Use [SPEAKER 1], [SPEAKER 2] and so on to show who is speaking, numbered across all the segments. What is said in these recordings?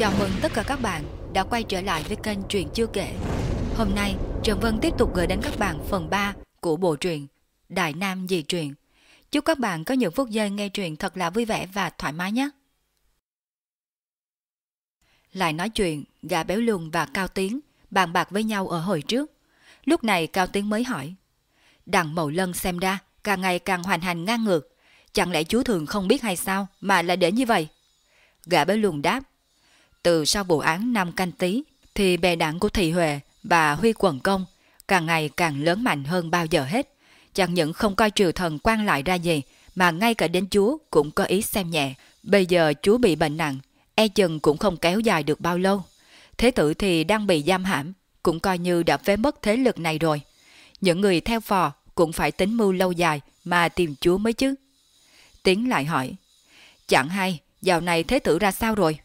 [SPEAKER 1] Chào mừng tất cả các bạn đã quay trở lại với kênh Truyện Chưa Kể. Hôm nay, Trần Vân tiếp tục gửi đến các bạn phần 3 của bộ truyện Đại Nam Dị Truyện. Chúc các bạn có những phút giây nghe truyện thật là vui vẻ và thoải mái nhé. Lại nói chuyện, gà béo lùn và Cao Tiến bàn bạc với nhau ở hồi trước. Lúc này Cao Tiến mới hỏi. Đằng Mậu Lân xem ra, càng ngày càng hoàn hành ngang ngược. Chẳng lẽ chú thường không biết hay sao mà lại để như vậy? Gã béo lùn đáp. Từ sau vụ án năm canh tí, thì bè đảng của Thị Huệ và Huy Quần Công càng ngày càng lớn mạnh hơn bao giờ hết. Chẳng những không coi triều thần quan lại ra gì, mà ngay cả đến chúa cũng có ý xem nhẹ. Bây giờ chúa bị bệnh nặng, e chừng cũng không kéo dài được bao lâu. Thế tử thì đang bị giam hãm, cũng coi như đã phế mất thế lực này rồi. Những người theo phò cũng phải tính mưu lâu dài mà tìm chúa mới chứ. Tiến lại hỏi, chẳng hay, dạo này thế tử ra sao rồi?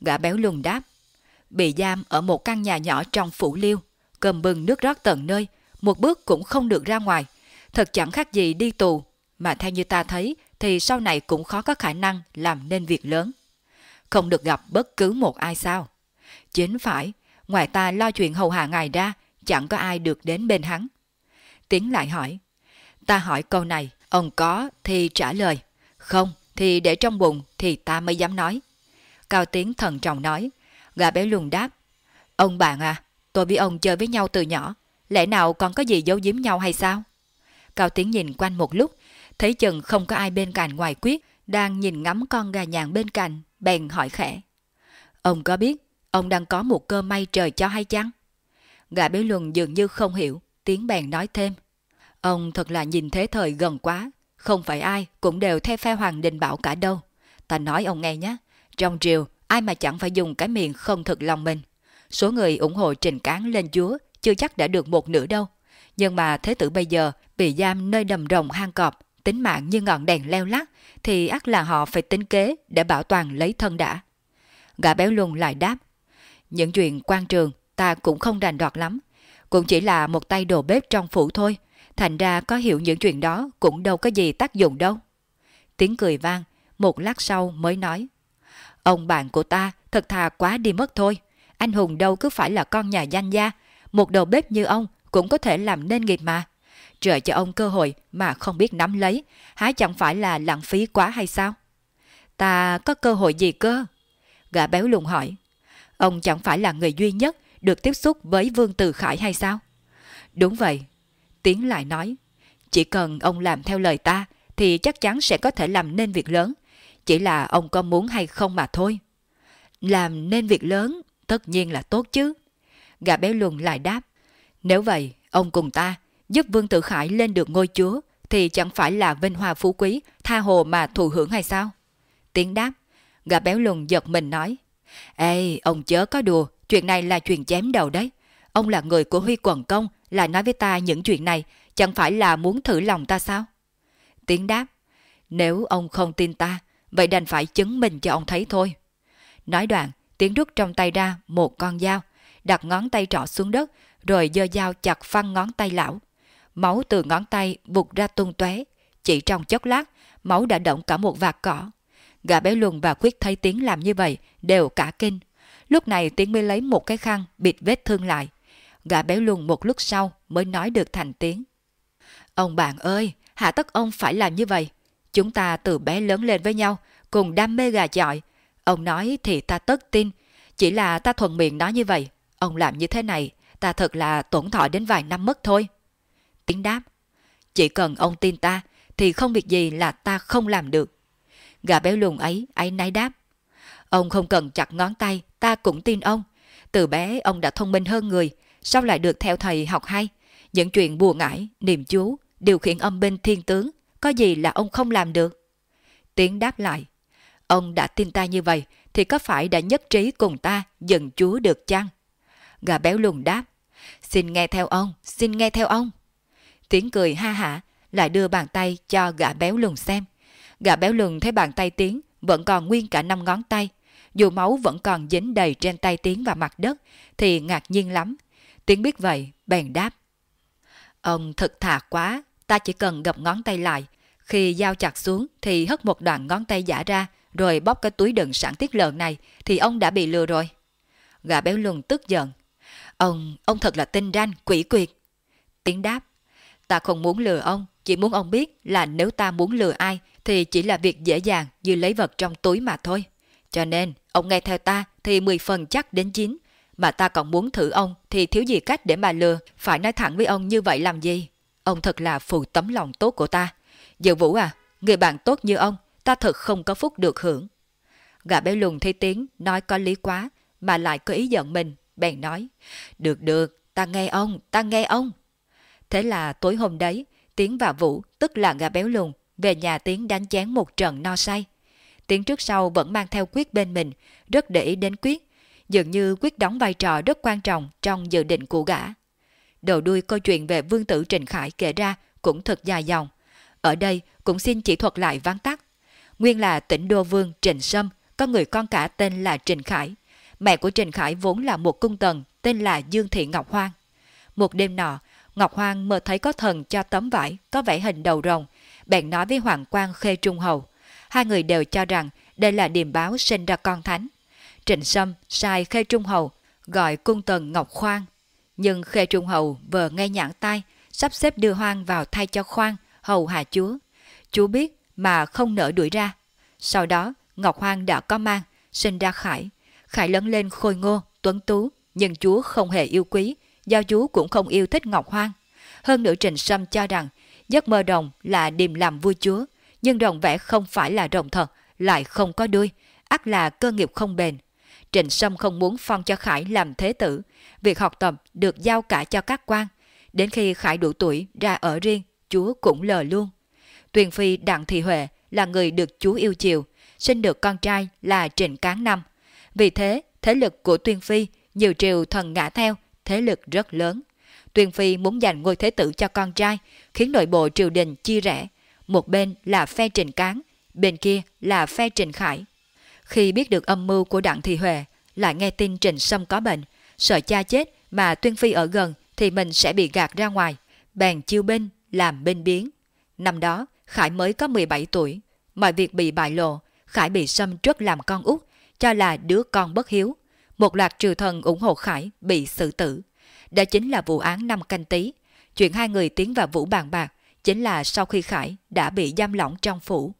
[SPEAKER 1] Gã béo lùn đáp, bị giam ở một căn nhà nhỏ trong phủ liêu, cầm bừng nước rót tận nơi, một bước cũng không được ra ngoài. Thật chẳng khác gì đi tù, mà theo như ta thấy thì sau này cũng khó có khả năng làm nên việc lớn. Không được gặp bất cứ một ai sao? Chính phải, ngoài ta lo chuyện hầu hạ ngài ra, chẳng có ai được đến bên hắn. Tiến lại hỏi, ta hỏi câu này, ông có thì trả lời, không thì để trong bụng thì ta mới dám nói. Cao Tiến thần trọng nói, gà béo luôn đáp, ông bạn à, tôi với ông chơi với nhau từ nhỏ, lẽ nào còn có gì giấu giếm nhau hay sao? Cao Tiến nhìn quanh một lúc, thấy chừng không có ai bên cạnh ngoài quyết, đang nhìn ngắm con gà nhàn bên cạnh, bèn hỏi khẽ. Ông có biết ông đang có một cơ may trời cho hay chăng? Gã béo luân dường như không hiểu, tiếng bèn nói thêm. Ông thật là nhìn thế thời gần quá, không phải ai cũng đều theo phe Hoàng Đình Bảo cả đâu. Ta nói ông nghe nhé, trong triều ai mà chẳng phải dùng cái miệng không thực lòng mình. Số người ủng hộ trình cán lên chúa chưa chắc đã được một nửa đâu. Nhưng mà thế tử bây giờ bị giam nơi đầm rồng hang cọp, tính mạng như ngọn đèn leo lắc, thì ắt là họ phải tính kế để bảo toàn lấy thân đã. Gã béo luôn lại đáp, những chuyện quan trường ta cũng không đành đoạt lắm, cũng chỉ là một tay đồ bếp trong phủ thôi, thành ra có hiểu những chuyện đó cũng đâu có gì tác dụng đâu. Tiếng cười vang, một lát sau mới nói, ông bạn của ta thật thà quá đi mất thôi, anh hùng đâu cứ phải là con nhà danh gia, một đầu bếp như ông cũng có thể làm nên nghiệp mà. Trời cho ông cơ hội mà không biết nắm lấy, há chẳng phải là lãng phí quá hay sao? Ta có cơ hội gì cơ? Gã béo lùng hỏi. Ông chẳng phải là người duy nhất được tiếp xúc với Vương Từ Khải hay sao? Đúng vậy. Tiến lại nói. Chỉ cần ông làm theo lời ta thì chắc chắn sẽ có thể làm nên việc lớn. Chỉ là ông có muốn hay không mà thôi. Làm nên việc lớn tất nhiên là tốt chứ. gà béo luồn lại đáp. Nếu vậy, ông cùng ta giúp Vương Tử Khải lên được ngôi chúa thì chẳng phải là vinh hoa phú quý, tha hồ mà thụ hưởng hay sao? Tiếng đáp, gà béo lùn giật mình nói. Ê, ông chớ có đùa, chuyện này là chuyện chém đầu đấy. Ông là người của Huy Quần Công, là nói với ta những chuyện này, chẳng phải là muốn thử lòng ta sao? Tiếng đáp, nếu ông không tin ta, vậy đành phải chứng minh cho ông thấy thôi. Nói đoạn, Tiến rút trong tay ra một con dao, đặt ngón tay trỏ xuống đất, rồi giơ dao chặt phăng ngón tay lão. Máu từ ngón tay vụt ra tung tóe. Chỉ trong chốc lát, máu đã động cả một vạt cỏ. Gã bé Luân và Quyết thấy Tiến làm như vậy, đều cả kinh. Lúc này Tiến mới lấy một cái khăn bịt vết thương lại. Gã bé Luân một lúc sau mới nói được thành tiếng. Ông bạn ơi, hạ tất ông phải làm như vậy. Chúng ta từ bé lớn lên với nhau, cùng đam mê gà chọi. Ông nói thì ta tất tin, chỉ là ta thuận miệng nói như vậy. Ông làm như thế này, ta thật là tổn thọ đến vài năm mất thôi. Tiếng đáp, chỉ cần ông tin ta, thì không việc gì là ta không làm được. Gà béo lùn ấy, ấy náy đáp. Ông không cần chặt ngón tay, ta cũng tin ông. Từ bé ông đã thông minh hơn người, sao lại được theo thầy học hay? Những chuyện bùa ngải, niềm chú, điều khiển âm binh thiên tướng, có gì là ông không làm được? Tiến đáp lại, ông đã tin ta như vậy, thì có phải đã nhất trí cùng ta dần chúa được chăng? Gà béo lùn đáp, xin nghe theo ông, xin nghe theo ông. Tiến cười ha hả, lại đưa bàn tay cho gã béo lùn xem. Gã béo lùn thấy bàn tay Tiến vẫn còn nguyên cả năm ngón tay. Dù máu vẫn còn dính đầy trên tay Tiến và mặt đất, thì ngạc nhiên lắm. Tiến biết vậy, bèn đáp. Ông thật thà quá, ta chỉ cần gập ngón tay lại. Khi dao chặt xuống thì hất một đoạn ngón tay giả ra, rồi bóp cái túi đựng sẵn tiết lợn này thì ông đã bị lừa rồi. Gà béo lùn tức giận. Ông, ông thật là tinh ranh, quỷ quyệt. Tiếng đáp. Ta không muốn lừa ông, chỉ muốn ông biết là nếu ta muốn lừa ai thì chỉ là việc dễ dàng như lấy vật trong túi mà thôi. Cho nên, ông nghe theo ta thì 10 phần chắc đến 9. Mà ta còn muốn thử ông thì thiếu gì cách để mà lừa, phải nói thẳng với ông như vậy làm gì? Ông thật là phù tấm lòng tốt của ta. Dự Vũ à, người bạn tốt như ông, ta thật không có phúc được hưởng. Gã béo lùn thấy tiếng, nói có lý quá, mà lại có ý giận mình, bèn nói. Được được, ta nghe ông, ta nghe ông. Thế là tối hôm đấy, Tiến và Vũ, tức là gã béo lùn, về nhà Tiến đánh chén một trận no say. Tiến trước sau vẫn mang theo Quyết bên mình, rất để ý đến Quyết. Dường như Quyết đóng vai trò rất quan trọng trong dự định của gã. Đầu đuôi câu chuyện về vương tử Trình Khải kể ra cũng thật dài dòng. Ở đây cũng xin chỉ thuật lại ván tắt. Nguyên là tỉnh đô vương Trình Sâm, có người con cả tên là Trình Khải. Mẹ của Trình Khải vốn là một cung tần tên là Dương Thị Ngọc Hoang. Một đêm nọ, Ngọc Hoang mơ thấy có thần cho tấm vải có vẻ hình đầu rồng, bèn nói với Hoàng Quang Khê Trung Hầu. Hai người đều cho rằng đây là điềm báo sinh ra con thánh. Trịnh Sâm sai Khê Trung Hầu gọi cung tần Ngọc Khoang nhưng Khê Trung Hầu vừa nghe nhãn tai, sắp xếp đưa Hoang vào thay cho Khoan, hầu hạ chúa. Chúa biết mà không nỡ đuổi ra. Sau đó, Ngọc Hoang đã có mang, sinh ra Khải. Khải lớn lên khôi ngô, tuấn tú, nhưng chúa không hề yêu quý, do chúa cũng không yêu thích Ngọc Hoang. Hơn nữa Trình Sâm cho rằng giấc mơ rồng là điềm làm vui chúa, nhưng rồng vẽ không phải là rồng thật, lại không có đuôi, ắt là cơ nghiệp không bền. Trịnh Sâm không muốn phong cho Khải làm thế tử, việc học tập được giao cả cho các quan. Đến khi Khải đủ tuổi ra ở riêng, chúa cũng lờ luôn. Tuyền Phi Đặng Thị Huệ là người được chúa yêu chiều, sinh được con trai là Trịnh Cán Năm. Vì thế, thế lực của Tuyên Phi nhiều triều thần ngã theo, thế lực rất lớn. Tuyên Phi muốn giành ngôi thế tử cho con trai, khiến nội bộ triều đình chia rẽ. Một bên là phe Trịnh Cán, bên kia là phe Trịnh Khải. Khi biết được âm mưu của Đặng Thị Huệ, lại nghe tin Trịnh Sâm có bệnh, sợ cha chết mà Tuyên Phi ở gần thì mình sẽ bị gạt ra ngoài, bèn chiêu binh, làm binh biến. Năm đó, Khải mới có 17 tuổi, mọi việc bị bại lộ, Khải bị Sâm trước làm con út, cho là đứa con bất hiếu. Một loạt trừ thần ủng hộ Khải bị xử tử. Đó chính là vụ án năm canh tí. Chuyện hai người tiến vào vũ bàn bạc chính là sau khi Khải đã bị giam lỏng trong phủ.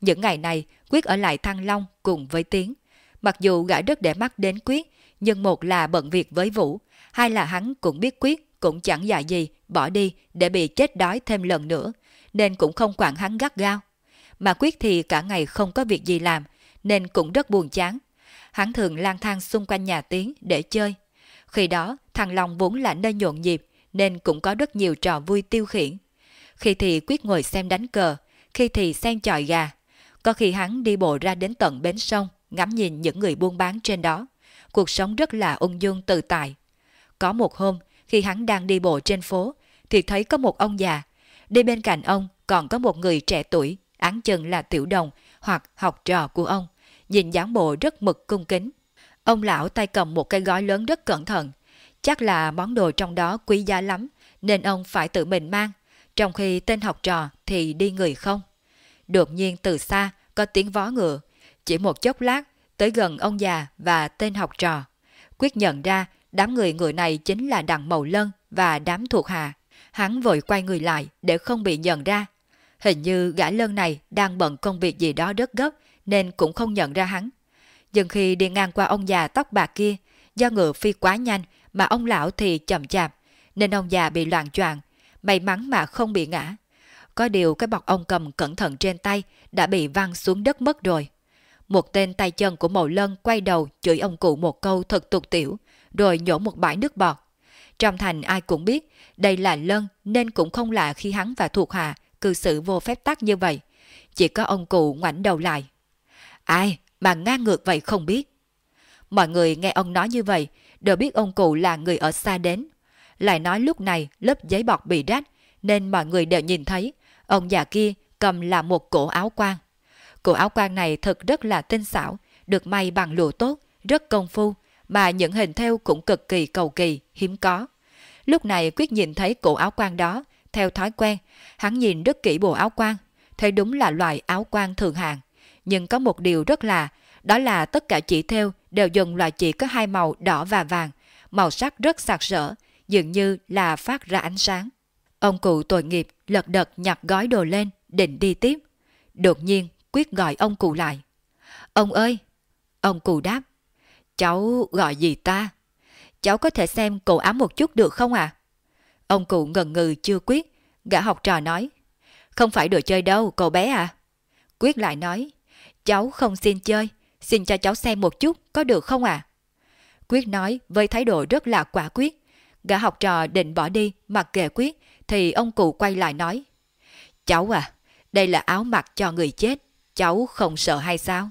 [SPEAKER 1] Những ngày này, Quyết ở lại Thăng Long cùng với Tiến. Mặc dù gã rất để mắt đến Quyết, nhưng một là bận việc với Vũ, hai là hắn cũng biết Quyết cũng chẳng dạy gì bỏ đi để bị chết đói thêm lần nữa, nên cũng không quản hắn gắt gao. Mà Quyết thì cả ngày không có việc gì làm, nên cũng rất buồn chán. Hắn thường lang thang xung quanh nhà Tiến để chơi. Khi đó, Thăng Long vốn là nơi nhộn nhịp, nên cũng có rất nhiều trò vui tiêu khiển. Khi thì Quyết ngồi xem đánh cờ, khi thì xem chọi gà, có khi hắn đi bộ ra đến tận bến sông, ngắm nhìn những người buôn bán trên đó. Cuộc sống rất là ung dung tự tại. Có một hôm, khi hắn đang đi bộ trên phố, thì thấy có một ông già. Đi bên cạnh ông còn có một người trẻ tuổi, án chừng là tiểu đồng hoặc học trò của ông. Nhìn dáng bộ rất mực cung kính. Ông lão tay cầm một cái gói lớn rất cẩn thận. Chắc là món đồ trong đó quý giá lắm, nên ông phải tự mình mang. Trong khi tên học trò thì đi người không. Đột nhiên từ xa có tiếng vó ngựa. Chỉ một chốc lát, tới gần ông già và tên học trò. Quyết nhận ra đám người ngựa này chính là Đặng Mậu Lân và đám thuộc hạ. Hắn vội quay người lại để không bị nhận ra. Hình như gã lân này đang bận công việc gì đó rất gấp nên cũng không nhận ra hắn. Nhưng khi đi ngang qua ông già tóc bạc kia, do ngựa phi quá nhanh mà ông lão thì chậm chạp, nên ông già bị loạn choạng, may mắn mà không bị ngã. Có điều cái bọc ông cầm cẩn thận trên tay đã bị văng xuống đất mất rồi. Một tên tay chân của Mậu Lân quay đầu chửi ông cụ một câu thật tục tiểu, rồi nhổ một bãi nước bọt. Trong thành ai cũng biết đây là Lân nên cũng không lạ khi hắn và thuộc hạ cư xử vô phép tắc như vậy. Chỉ có ông cụ ngoảnh đầu lại. Ai mà ngang ngược vậy không biết. Mọi người nghe ông nói như vậy đều biết ông cụ là người ở xa đến. Lại nói lúc này lớp giấy bọt bị rách nên mọi người đều nhìn thấy ông già kia cầm là một cổ áo quan. Cổ áo quan này thật rất là tinh xảo, được may bằng lụa tốt, rất công phu, mà những hình theo cũng cực kỳ cầu kỳ, hiếm có. Lúc này Quyết nhìn thấy cổ áo quan đó, theo thói quen, hắn nhìn rất kỹ bộ áo quan, thấy đúng là loại áo quan thường hàng. nhưng có một điều rất là, đó là tất cả chỉ theo đều dùng loại chỉ có hai màu đỏ và vàng, màu sắc rất sặc sỡ, dường như là phát ra ánh sáng. Ông cụ tội nghiệp lật đật nhặt gói đồ lên, định đi tiếp. Đột nhiên, Quyết gọi ông cụ lại. Ông ơi! Ông cụ đáp. Cháu gọi gì ta? Cháu có thể xem cổ áo một chút được không à? Ông cụ ngần ngừ chưa quyết, gã học trò nói. Không phải đồ chơi đâu, cậu bé à? Quyết lại nói. Cháu không xin chơi, xin cho cháu xem một chút, có được không à? Quyết nói với thái độ rất là quả quyết. Gã học trò định bỏ đi mặc kệ Quyết, thì ông cụ quay lại nói. Cháu à, đây là áo mặc cho người chết, cháu không sợ hay sao?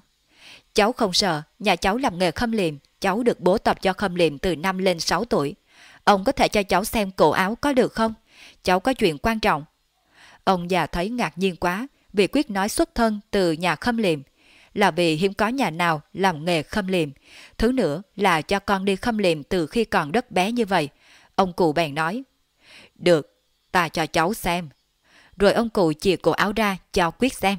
[SPEAKER 1] Cháu không sợ, nhà cháu làm nghề khâm liệm, cháu được bố tập cho khâm liệm từ năm lên 6 tuổi. Ông có thể cho cháu xem cổ áo có được không? Cháu có chuyện quan trọng. Ông già thấy ngạc nhiên quá vì Quyết nói xuất thân từ nhà khâm liệm. Là vì hiếm có nhà nào làm nghề khâm liệm. Thứ nữa là cho con đi khâm liệm từ khi còn rất bé như vậy. Ông cụ bèn nói. Được, ta cho cháu xem. Rồi ông cụ chìa cổ áo ra cho Quyết xem.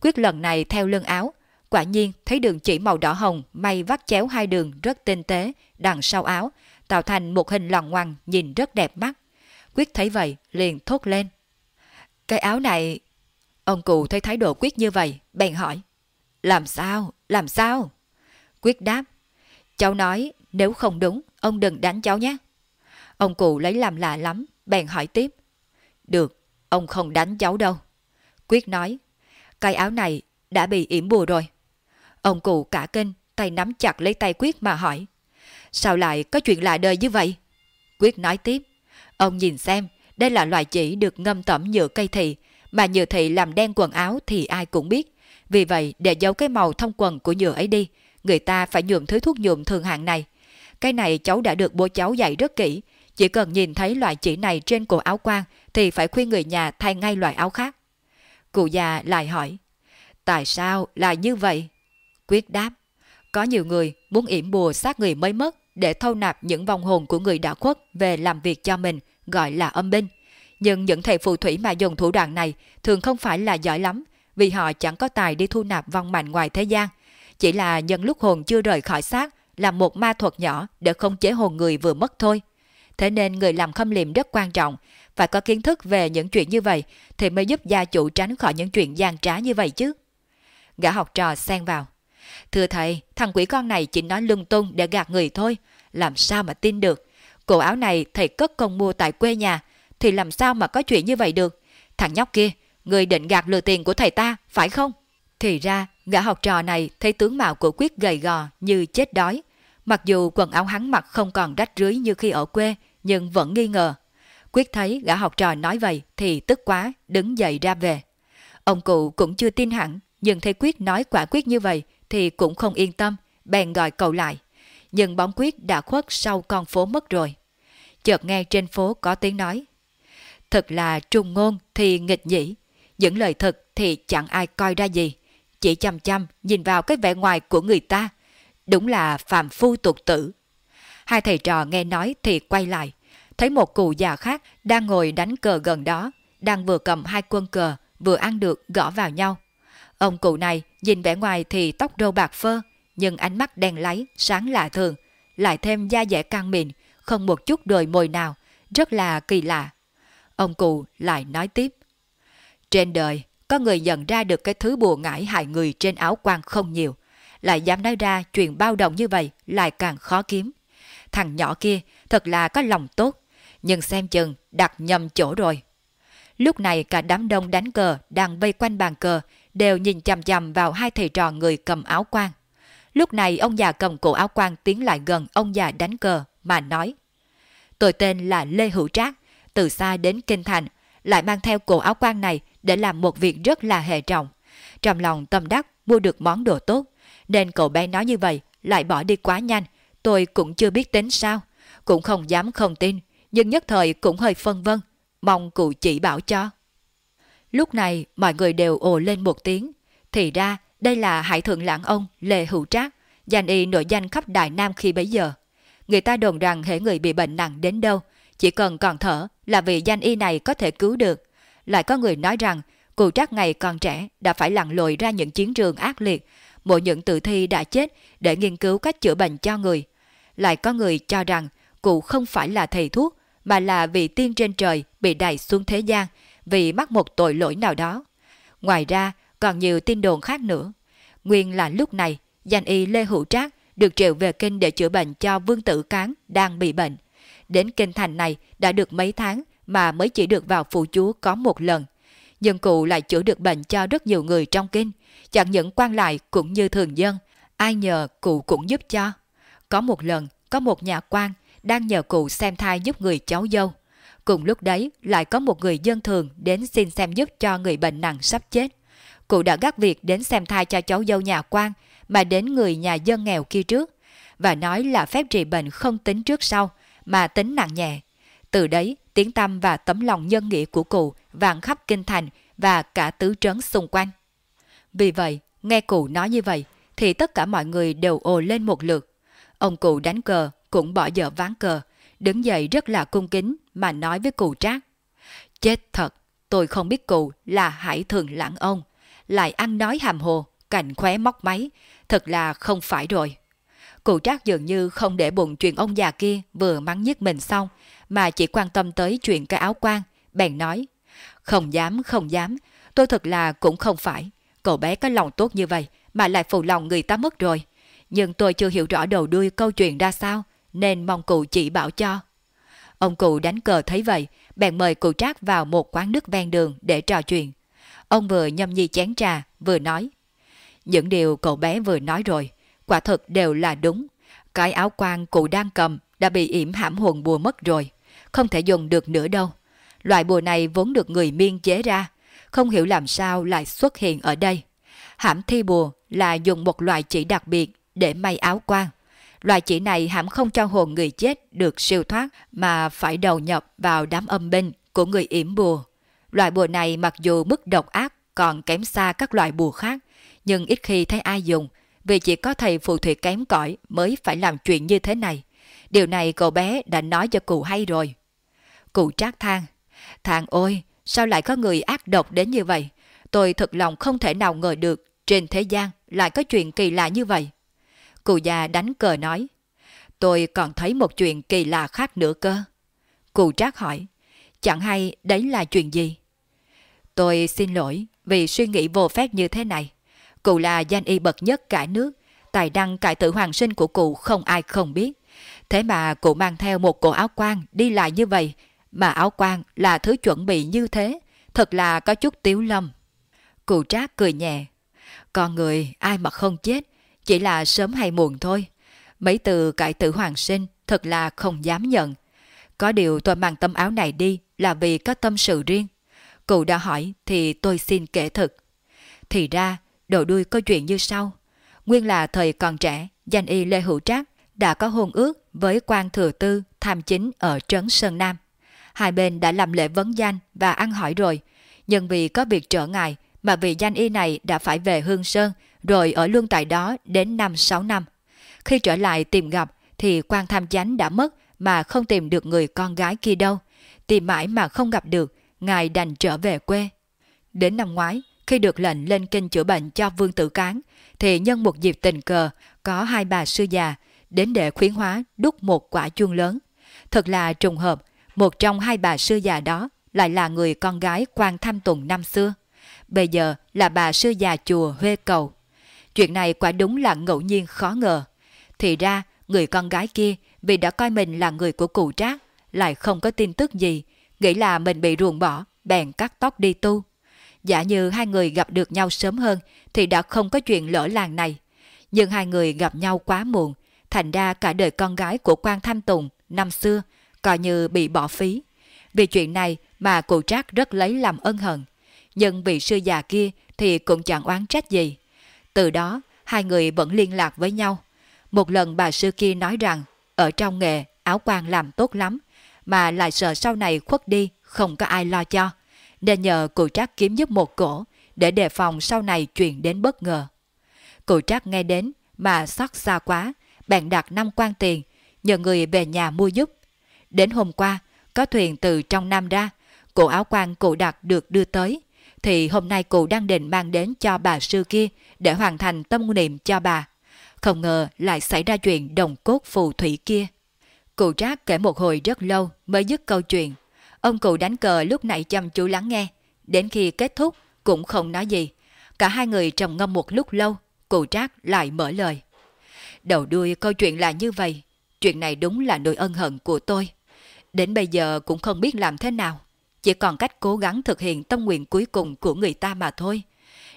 [SPEAKER 1] Quyết lần này theo lưng áo, quả nhiên thấy đường chỉ màu đỏ hồng may vắt chéo hai đường rất tinh tế đằng sau áo, tạo thành một hình lòn ngoằn nhìn rất đẹp mắt. Quyết thấy vậy liền thốt lên. Cái áo này... Ông cụ thấy thái độ Quyết như vậy, bèn hỏi. Làm sao? Làm sao? Quyết đáp. Cháu nói nếu không đúng, ông đừng đánh cháu nhé. Ông cụ lấy làm lạ lắm, bèn hỏi tiếp. Được, ông không đánh cháu đâu. Quyết nói. Cái áo này đã bị yểm bùa rồi. Ông cụ cả kinh, tay nắm chặt lấy tay Quyết mà hỏi. Sao lại có chuyện lạ đời như vậy? Quyết nói tiếp. Ông nhìn xem, đây là loại chỉ được ngâm tẩm nhựa cây thị, mà nhựa thị làm đen quần áo thì ai cũng biết. Vì vậy, để giấu cái màu thông quần của nhựa ấy đi, người ta phải nhuộm thứ thuốc nhuộm thường hạn này. Cái này cháu đã được bố cháu dạy rất kỹ, chỉ cần nhìn thấy loại chỉ này trên cổ áo quan thì phải khuyên người nhà thay ngay loại áo khác. Cụ già lại hỏi, tại sao lại như vậy? Quyết đáp, có nhiều người muốn yểm bùa sát người mới mất để thâu nạp những vong hồn của người đã khuất về làm việc cho mình, gọi là âm binh. Nhưng những thầy phù thủy mà dùng thủ đoạn này thường không phải là giỏi lắm, vì họ chẳng có tài đi thu nạp vong mạnh ngoài thế gian. Chỉ là nhân lúc hồn chưa rời khỏi xác, làm một ma thuật nhỏ để không chế hồn người vừa mất thôi. Thế nên người làm khâm liệm rất quan trọng, phải có kiến thức về những chuyện như vậy thì mới giúp gia chủ tránh khỏi những chuyện gian trá như vậy chứ. Gã học trò xen vào. Thưa thầy, thằng quỷ con này chỉ nói lung tung để gạt người thôi. Làm sao mà tin được? Cổ áo này thầy cất công mua tại quê nhà, thì làm sao mà có chuyện như vậy được? Thằng nhóc kia, người định gạt lừa tiền của thầy ta, phải không? Thì ra, gã học trò này thấy tướng mạo của Quyết gầy gò như chết đói. Mặc dù quần áo hắn mặc không còn rách rưới như khi ở quê, nhưng vẫn nghi ngờ. Quyết thấy gã học trò nói vậy thì tức quá, đứng dậy ra về. Ông cụ cũng chưa tin hẳn, nhưng thấy Quyết nói quả quyết như vậy thì cũng không yên tâm, bèn gọi cậu lại. Nhưng bóng Quyết đã khuất sau con phố mất rồi. Chợt nghe trên phố có tiếng nói. Thật là trung ngôn thì nghịch nhỉ, những lời thật thì chẳng ai coi ra gì. Chỉ chăm chăm nhìn vào cái vẻ ngoài của người ta. Đúng là phàm phu tục tử. Hai thầy trò nghe nói thì quay lại. Thấy một cụ già khác đang ngồi đánh cờ gần đó, đang vừa cầm hai quân cờ, vừa ăn được gõ vào nhau. Ông cụ này nhìn vẻ ngoài thì tóc râu bạc phơ, nhưng ánh mắt đen láy, sáng lạ thường, lại thêm da dẻ căng mịn, không một chút đồi mồi nào, rất là kỳ lạ. Ông cụ lại nói tiếp. Trên đời, có người nhận ra được cái thứ bùa ngải hại người trên áo quan không nhiều, lại dám nói ra chuyện bao đồng như vậy lại càng khó kiếm. Thằng nhỏ kia thật là có lòng tốt, nhưng xem chừng đặt nhầm chỗ rồi. Lúc này cả đám đông đánh cờ đang vây quanh bàn cờ đều nhìn chằm chằm vào hai thầy trò người cầm áo quan. Lúc này ông già cầm cổ áo quan tiến lại gần ông già đánh cờ mà nói. Tôi tên là Lê Hữu Trác, từ xa đến Kinh Thành, lại mang theo cổ áo quan này để làm một việc rất là hệ trọng. Trong lòng tâm đắc mua được món đồ tốt, nên cậu bé nói như vậy lại bỏ đi quá nhanh, tôi cũng chưa biết tính sao, cũng không dám không tin, nhưng nhất thời cũng hơi phân vân, mong cụ chỉ bảo cho. Lúc này mọi người đều ồ lên một tiếng. Thì ra đây là Hải Thượng Lãng Ông Lê Hữu Trác, danh y nổi danh khắp Đại Nam khi bấy giờ. Người ta đồn rằng hệ người bị bệnh nặng đến đâu, chỉ cần còn thở là vì danh y này có thể cứu được. Lại có người nói rằng Cụ trác ngày còn trẻ đã phải lặn lội ra những chiến trường ác liệt, mộ những tử thi đã chết để nghiên cứu cách chữa bệnh cho người. Lại có người cho rằng cụ không phải là thầy thuốc, mà là vị tiên trên trời bị đẩy xuống thế gian vì mắc một tội lỗi nào đó. Ngoài ra, còn nhiều tin đồn khác nữa. Nguyên là lúc này, danh y Lê Hữu Trác được triệu về kinh để chữa bệnh cho Vương Tử Cán đang bị bệnh. Đến kinh thành này đã được mấy tháng mà mới chỉ được vào phụ chú có một lần. Nhưng cụ lại chữa được bệnh cho rất nhiều người trong kinh, chẳng những quan lại cũng như thường dân, ai nhờ cụ cũng giúp cho. Có một lần, có một nhà quan đang nhờ cụ xem thai giúp người cháu dâu. Cùng lúc đấy lại có một người dân thường đến xin xem giúp cho người bệnh nặng sắp chết. Cụ đã gác việc đến xem thai cho cháu dâu nhà quan mà đến người nhà dân nghèo kia trước và nói là phép trị bệnh không tính trước sau mà tính nặng nhẹ. Từ đấy, tiếng tâm và tấm lòng nhân nghĩa của cụ vang khắp kinh thành và cả tứ trấn xung quanh. Vì vậy, nghe cụ nói như vậy, thì tất cả mọi người đều ồ lên một lượt. Ông cụ đánh cờ cũng bỏ dở ván cờ, đứng dậy rất là cung kính mà nói với cụ trác. Chết thật, tôi không biết cụ là hải thường lãng ông, lại ăn nói hàm hồ, cạnh khóe móc máy, thật là không phải rồi. Cụ trác dường như không để bụng chuyện ông già kia vừa mắng nhất mình xong, mà chỉ quan tâm tới chuyện cái áo quan, bèn nói. Không dám, không dám, tôi thật là cũng không phải. Cậu bé có lòng tốt như vậy mà lại phụ lòng người ta mất rồi. Nhưng tôi chưa hiểu rõ đầu đuôi câu chuyện ra sao, nên mong cụ chỉ bảo cho. Ông cụ đánh cờ thấy vậy, bèn mời cụ Trác vào một quán nước ven đường để trò chuyện. Ông vừa nhâm nhi chén trà, vừa nói. Những điều cậu bé vừa nói rồi, quả thật đều là đúng. Cái áo quan cụ đang cầm đã bị yểm hãm hồn bùa mất rồi, không thể dùng được nữa đâu. Loại bùa này vốn được người miên chế ra, không hiểu làm sao lại xuất hiện ở đây. Hãm thi bùa là dùng một loại chỉ đặc biệt để may áo quan. Loại chỉ này hãm không cho hồn người chết được siêu thoát mà phải đầu nhập vào đám âm binh của người yểm bùa. Loại bùa này mặc dù mức độc ác còn kém xa các loại bùa khác, nhưng ít khi thấy ai dùng, vì chỉ có thầy phù thủy kém cỏi mới phải làm chuyện như thế này. Điều này cậu bé đã nói cho cụ hay rồi. Cụ trác than. Thằng ôi, sao lại có người ác độc đến như vậy? Tôi thật lòng không thể nào ngờ được trên thế gian lại có chuyện kỳ lạ như vậy. Cụ già đánh cờ nói. Tôi còn thấy một chuyện kỳ lạ khác nữa cơ. Cụ trác hỏi. Chẳng hay đấy là chuyện gì? Tôi xin lỗi vì suy nghĩ vô phép như thế này. Cụ là danh y bậc nhất cả nước. Tài năng cải tử hoàng sinh của cụ không ai không biết. Thế mà cụ mang theo một cổ áo quan đi lại như vậy. Mà áo quan là thứ chuẩn bị như thế. Thật là có chút tiếu lâm. Cụ trác cười nhẹ. Con người ai mà không chết. Chỉ là sớm hay muộn thôi. Mấy từ cải tử hoàng sinh thật là không dám nhận. Có điều tôi mang tấm áo này đi là vì có tâm sự riêng. Cụ đã hỏi thì tôi xin kể thực. Thì ra, đầu đuôi có chuyện như sau. Nguyên là thời còn trẻ, danh y Lê Hữu Trác đã có hôn ước với quan thừa tư tham chính ở Trấn Sơn Nam. Hai bên đã làm lễ vấn danh và ăn hỏi rồi, nhưng vì có việc trở ngại mà vị danh y này đã phải về Hương Sơn rồi ở luôn tại đó đến năm 6 năm. Khi trở lại tìm gặp thì quan tham chánh đã mất mà không tìm được người con gái kia đâu. Tìm mãi mà không gặp được, ngài đành trở về quê. Đến năm ngoái, khi được lệnh lên kinh chữa bệnh cho Vương Tử Cán, thì nhân một dịp tình cờ, có hai bà sư già đến để khuyến hóa đúc một quả chuông lớn. Thật là trùng hợp, một trong hai bà sư già đó lại là người con gái quan tham tùng năm xưa. Bây giờ là bà sư già chùa Huê Cầu. Chuyện này quả đúng là ngẫu nhiên khó ngờ. Thì ra, người con gái kia vì đã coi mình là người của cụ trác, lại không có tin tức gì, nghĩ là mình bị ruồng bỏ, bèn cắt tóc đi tu. Giả như hai người gặp được nhau sớm hơn thì đã không có chuyện lỡ làng này. Nhưng hai người gặp nhau quá muộn, thành ra cả đời con gái của quan Thanh Tùng năm xưa coi như bị bỏ phí. Vì chuyện này mà cụ trác rất lấy làm ân hận. Nhưng vị sư già kia thì cũng chẳng oán trách gì. Từ đó, hai người vẫn liên lạc với nhau. Một lần bà sư kia nói rằng, ở trong nghề áo quan làm tốt lắm, mà lại sợ sau này khuất đi, không có ai lo cho. Nên nhờ cụ trác kiếm giúp một cổ, để đề phòng sau này chuyện đến bất ngờ. Cụ trác nghe đến, mà xót xa quá, bạn đặt năm quan tiền, nhờ người về nhà mua giúp. Đến hôm qua, có thuyền từ trong Nam ra, cổ áo quan cụ đặt được đưa tới thì hôm nay cụ đang định mang đến cho bà sư kia để hoàn thành tâm niệm cho bà. Không ngờ lại xảy ra chuyện đồng cốt phù thủy kia. Cụ Trác kể một hồi rất lâu mới dứt câu chuyện. Ông cụ đánh cờ lúc nãy chăm chú lắng nghe. Đến khi kết thúc cũng không nói gì. Cả hai người trầm ngâm một lúc lâu, cụ Trác lại mở lời. Đầu đuôi câu chuyện là như vậy. Chuyện này đúng là nỗi ân hận của tôi. Đến bây giờ cũng không biết làm thế nào. Chỉ còn cách cố gắng thực hiện tâm nguyện cuối cùng của người ta mà thôi.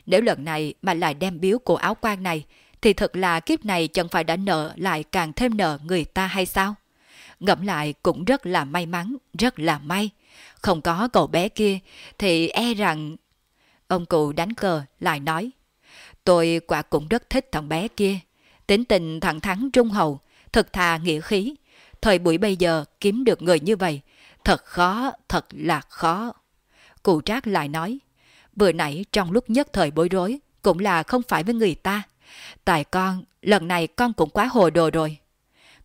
[SPEAKER 1] Nếu lần này mà lại đem biếu của áo quan này, thì thật là kiếp này chẳng phải đã nợ lại càng thêm nợ người ta hay sao? Ngẫm lại cũng rất là may mắn, rất là may. Không có cậu bé kia thì e rằng... Ông cụ đánh cờ lại nói. Tôi quả cũng rất thích thằng bé kia. Tính tình thẳng thắn trung hậu, thật thà nghĩa khí. Thời buổi bây giờ kiếm được người như vậy, thật khó, thật là khó. Cụ trác lại nói. Vừa nãy trong lúc nhất thời bối rối, cũng là không phải với người ta. tài con, lần này con cũng quá hồ đồ rồi.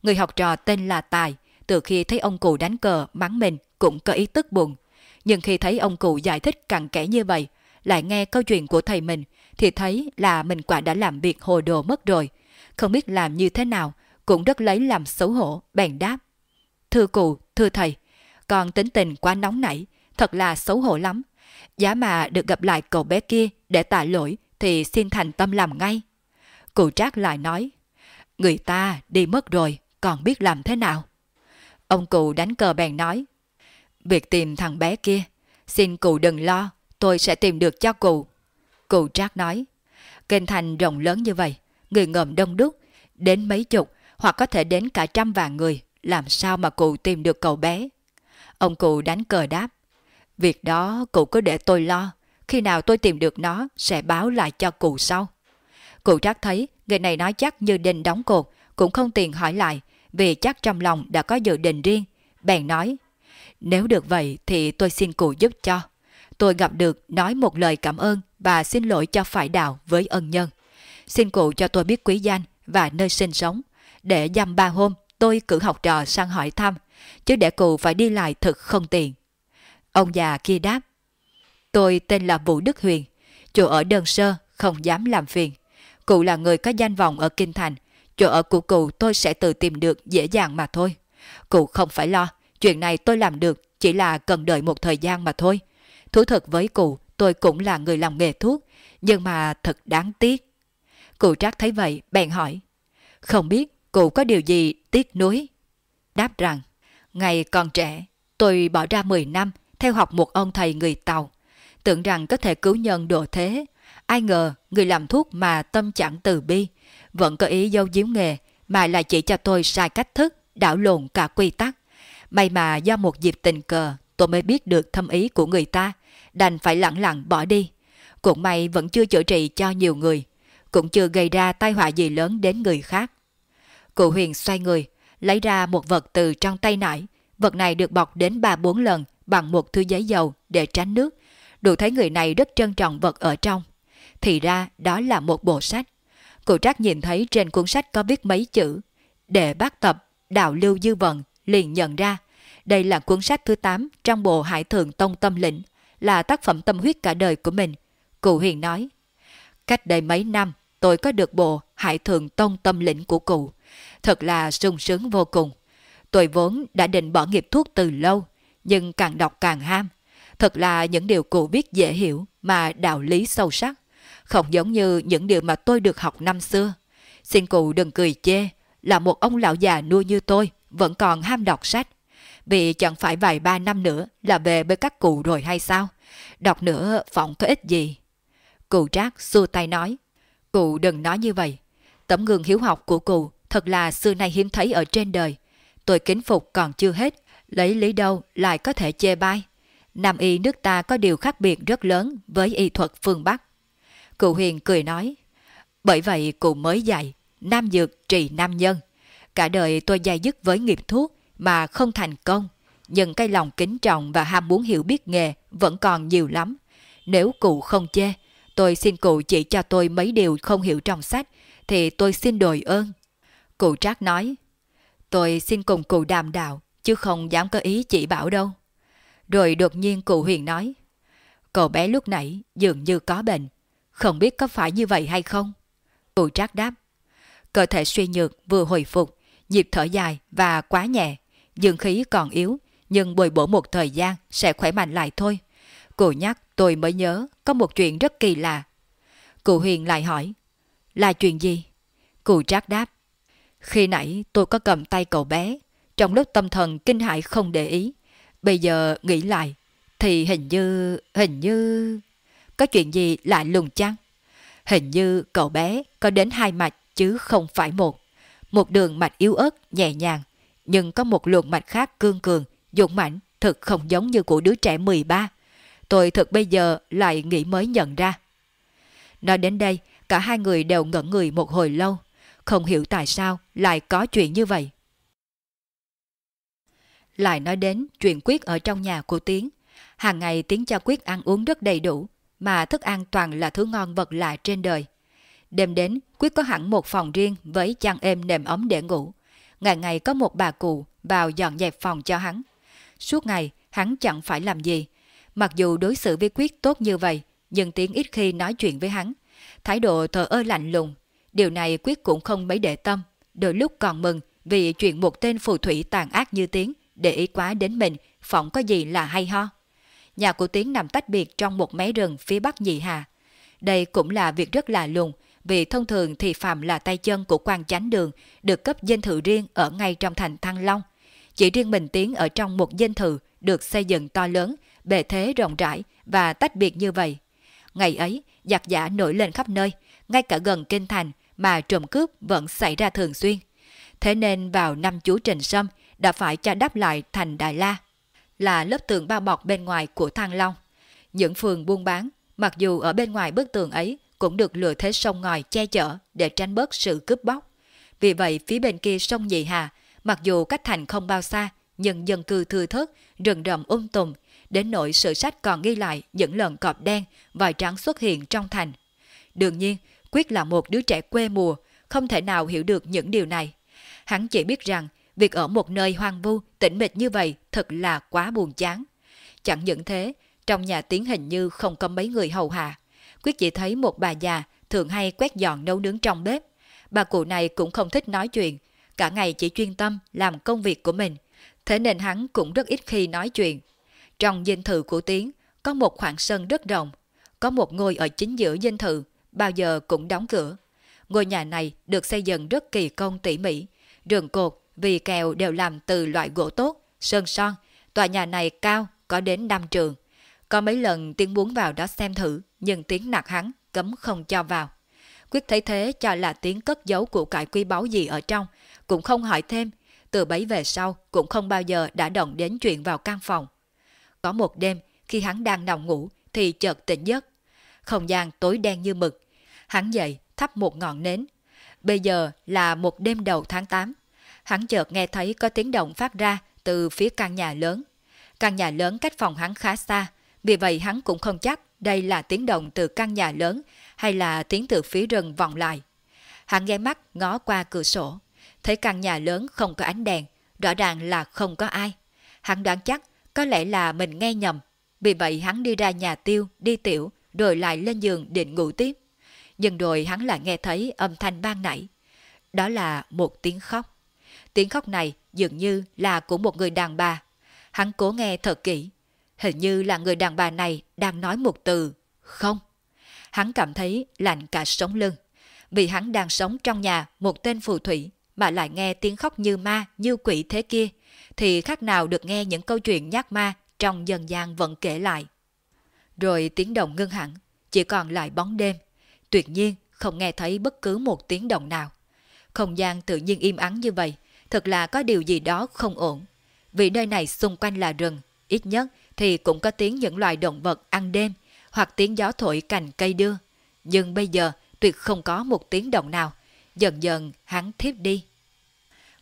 [SPEAKER 1] Người học trò tên là Tài, từ khi thấy ông cụ đánh cờ mắng mình cũng có ý tức buồn. Nhưng khi thấy ông cụ giải thích cặn kẽ như vậy, lại nghe câu chuyện của thầy mình, thì thấy là mình quả đã làm việc hồ đồ mất rồi. Không biết làm như thế nào, cũng rất lấy làm xấu hổ, bèn đáp. Thưa cụ, thưa thầy, còn tính tình quá nóng nảy, thật là xấu hổ lắm. Giá mà được gặp lại cậu bé kia để tạ lỗi thì xin thành tâm làm ngay. Cụ trác lại nói, người ta đi mất rồi, còn biết làm thế nào? Ông cụ đánh cờ bèn nói, việc tìm thằng bé kia, xin cụ đừng lo, tôi sẽ tìm được cho cụ. Cụ trác nói, kênh thành rộng lớn như vậy, người ngầm đông đúc, đến mấy chục hoặc có thể đến cả trăm vạn người, làm sao mà cụ tìm được cậu bé? Ông cụ đánh cờ đáp, việc đó cụ cứ để tôi lo, khi nào tôi tìm được nó sẽ báo lại cho cụ sau. Cụ trác thấy người này nói chắc như đinh đóng cột, cũng không tiền hỏi lại, vì chắc trong lòng đã có dự định riêng. Bèn nói, nếu được vậy thì tôi xin cụ giúp cho. Tôi gặp được nói một lời cảm ơn và xin lỗi cho phải đạo với ân nhân. Xin cụ cho tôi biết quý danh và nơi sinh sống. Để dăm ba hôm tôi cử học trò sang hỏi thăm, chứ để cụ phải đi lại thực không tiện. Ông già kia đáp, tôi tên là Vũ Đức Huyền, chỗ ở đơn sơ, không dám làm phiền. Cụ là người có danh vọng ở Kinh Thành, chỗ ở của cụ tôi sẽ tự tìm được dễ dàng mà thôi. Cụ không phải lo, chuyện này tôi làm được, chỉ là cần đợi một thời gian mà thôi. Thú thật với cụ, tôi cũng là người làm nghề thuốc, nhưng mà thật đáng tiếc. Cụ trác thấy vậy, bèn hỏi. Không biết cụ có điều gì tiếc nuối? Đáp rằng, ngày còn trẻ, tôi bỏ ra 10 năm theo học một ông thầy người Tàu. Tưởng rằng có thể cứu nhân độ thế. Ai ngờ người làm thuốc mà tâm chẳng từ bi, vẫn có ý dâu díu nghề mà lại chỉ cho tôi sai cách thức, đảo lộn cả quy tắc. May mà do một dịp tình cờ tôi mới biết được thâm ý của người ta, đành phải lặng lặng bỏ đi. Cũng may vẫn chưa chữa trị cho nhiều người, cũng chưa gây ra tai họa gì lớn đến người khác. Cụ Huyền xoay người, lấy ra một vật từ trong tay nải. Vật này được bọc đến 3-4 lần bằng một thứ giấy dầu để tránh nước. Đủ thấy người này rất trân trọng vật ở trong. Thì ra đó là một bộ sách. Cụ Trác nhìn thấy trên cuốn sách có viết mấy chữ. Để bác tập, đạo lưu dư vận, liền nhận ra. Đây là cuốn sách thứ 8 trong bộ Hải Thượng Tông Tâm Lĩnh, là tác phẩm tâm huyết cả đời của mình. Cụ Huyền nói, cách đây mấy năm tôi có được bộ Hải Thượng Tông Tâm Lĩnh của cụ. Thật là sung sướng vô cùng. Tôi vốn đã định bỏ nghiệp thuốc từ lâu, nhưng càng đọc càng ham. Thật là những điều cụ biết dễ hiểu mà đạo lý sâu sắc không giống như những điều mà tôi được học năm xưa. Xin cụ đừng cười chê, là một ông lão già nuôi như tôi, vẫn còn ham đọc sách. Vì chẳng phải vài ba năm nữa là về với các cụ rồi hay sao? Đọc nữa phỏng có ích gì? Cụ trác xua tay nói, cụ đừng nói như vậy. Tấm gương hiếu học của cụ thật là xưa nay hiếm thấy ở trên đời. Tôi kính phục còn chưa hết, lấy lý đâu lại có thể chê bai. Nam y nước ta có điều khác biệt rất lớn với y thuật phương Bắc. Cụ Huyền cười nói, bởi vậy cụ mới dạy, nam dược trị nam nhân. Cả đời tôi dày dứt với nghiệp thuốc mà không thành công, nhưng cái lòng kính trọng và ham muốn hiểu biết nghề vẫn còn nhiều lắm. Nếu cụ không chê, tôi xin cụ chỉ cho tôi mấy điều không hiểu trong sách, thì tôi xin đồi ơn. Cụ Trác nói, tôi xin cùng cụ đàm đạo, chứ không dám có ý chỉ bảo đâu. Rồi đột nhiên cụ Huyền nói, Cậu bé lúc nãy dường như có bệnh, không biết có phải như vậy hay không? Cụ trác đáp. Cơ thể suy nhược vừa hồi phục, nhịp thở dài và quá nhẹ, dương khí còn yếu, nhưng bồi bổ một thời gian sẽ khỏe mạnh lại thôi. Cụ nhắc tôi mới nhớ có một chuyện rất kỳ lạ. Cụ Huyền lại hỏi, là chuyện gì? Cụ trác đáp, khi nãy tôi có cầm tay cậu bé, trong lúc tâm thần kinh hại không để ý. Bây giờ nghĩ lại, thì hình như, hình như... Có chuyện gì lạ lùng chăng? Hình như cậu bé có đến hai mạch chứ không phải một. Một đường mạch yếu ớt, nhẹ nhàng, nhưng có một luồng mạch khác cương cường, dũng mãnh, thực không giống như của đứa trẻ 13. Tôi thực bây giờ lại nghĩ mới nhận ra. Nói đến đây, cả hai người đều ngẩn người một hồi lâu, không hiểu tại sao lại có chuyện như vậy. Lại nói đến chuyện Quyết ở trong nhà của Tiến. Hàng ngày Tiến cho Quyết ăn uống rất đầy đủ, mà thức ăn toàn là thứ ngon vật lạ trên đời. Đêm đến, Quyết có hẳn một phòng riêng với chăn êm nệm ấm để ngủ. Ngày ngày có một bà cụ vào dọn dẹp phòng cho hắn. Suốt ngày, hắn chẳng phải làm gì. Mặc dù đối xử với Quyết tốt như vậy, nhưng Tiến ít khi nói chuyện với hắn. Thái độ thờ ơ lạnh lùng. Điều này Quyết cũng không mấy để tâm. Đôi lúc còn mừng vì chuyện một tên phù thủy tàn ác như tiếng để ý quá đến mình, phỏng có gì là hay ho. Nhà của Tiến nằm tách biệt trong một mé rừng phía bắc nhị hà. Đây cũng là việc rất lạ lùng, vì thông thường thì Phạm là tay chân của quan chánh đường, được cấp danh thự riêng ở ngay trong thành Thăng Long. Chỉ riêng mình Tiến ở trong một danh thự được xây dựng to lớn, bề thế rộng rãi và tách biệt như vậy. Ngày ấy, giặc giả nổi lên khắp nơi, ngay cả gần kinh thành mà trộm cướp vẫn xảy ra thường xuyên. Thế nên vào năm chú Trình Sâm đã phải cho đắp lại thành Đại La, là lớp tường bao bọc bên ngoài của Thăng Long. Những phường buôn bán, mặc dù ở bên ngoài bức tường ấy cũng được lừa thế sông ngòi che chở để tránh bớt sự cướp bóc. Vì vậy phía bên kia sông Nhị Hà, mặc dù cách thành không bao xa, nhưng dân cư thưa thớt, rừng rậm um tùm, đến nỗi sử sách còn ghi lại những lần cọp đen, vòi trắng xuất hiện trong thành. Đương nhiên, Quyết là một đứa trẻ quê mùa, không thể nào hiểu được những điều này. Hắn chỉ biết rằng việc ở một nơi hoang vu, tĩnh mịch như vậy thật là quá buồn chán. Chẳng những thế, trong nhà tiến hình như không có mấy người hầu hạ. Quyết chỉ thấy một bà già thường hay quét dọn nấu nướng trong bếp. Bà cụ này cũng không thích nói chuyện, cả ngày chỉ chuyên tâm làm công việc của mình. Thế nên hắn cũng rất ít khi nói chuyện. Trong dinh thự của Tiến có một khoảng sân rất rộng, có một ngôi ở chính giữa dinh thự, bao giờ cũng đóng cửa. Ngôi nhà này được xây dựng rất kỳ công tỉ mỉ, rừng cột vì kèo đều làm từ loại gỗ tốt, sơn son. Tòa nhà này cao, có đến 5 trường. Có mấy lần Tiến muốn vào đó xem thử, nhưng Tiến nạt hắn, cấm không cho vào. Quyết thấy thế cho là Tiến cất giấu của cải quý báu gì ở trong, cũng không hỏi thêm. Từ bấy về sau, cũng không bao giờ đã động đến chuyện vào căn phòng. Có một đêm, khi hắn đang nằm ngủ, thì chợt tỉnh giấc. Không gian tối đen như mực. Hắn dậy, thắp một ngọn nến. Bây giờ là một đêm đầu tháng 8, hắn chợt nghe thấy có tiếng động phát ra từ phía căn nhà lớn. Căn nhà lớn cách phòng hắn khá xa, vì vậy hắn cũng không chắc đây là tiếng động từ căn nhà lớn hay là tiếng từ phía rừng vọng lại. Hắn ghé mắt ngó qua cửa sổ, thấy căn nhà lớn không có ánh đèn, rõ ràng là không có ai. Hắn đoán chắc có lẽ là mình nghe nhầm, vì vậy hắn đi ra nhà tiêu, đi tiểu, rồi lại lên giường định ngủ tiếp. Nhưng rồi hắn lại nghe thấy âm thanh ban nãy. Đó là một tiếng khóc. Tiếng khóc này dường như là của một người đàn bà. Hắn cố nghe thật kỹ. Hình như là người đàn bà này đang nói một từ không. Hắn cảm thấy lạnh cả sống lưng. Vì hắn đang sống trong nhà một tên phù thủy mà lại nghe tiếng khóc như ma, như quỷ thế kia, thì khác nào được nghe những câu chuyện nhát ma trong dân gian vẫn kể lại. Rồi tiếng động ngưng hẳn, chỉ còn lại bóng đêm. Tuyệt nhiên không nghe thấy bất cứ một tiếng động nào. Không gian tự nhiên im ắng như vậy, thật là có điều gì đó không ổn. Vì nơi này xung quanh là rừng, ít nhất thì cũng có tiếng những loài động vật ăn đêm, hoặc tiếng gió thổi cành cây đưa. Nhưng bây giờ tuyệt không có một tiếng động nào, dần dần hắn thiếp đi.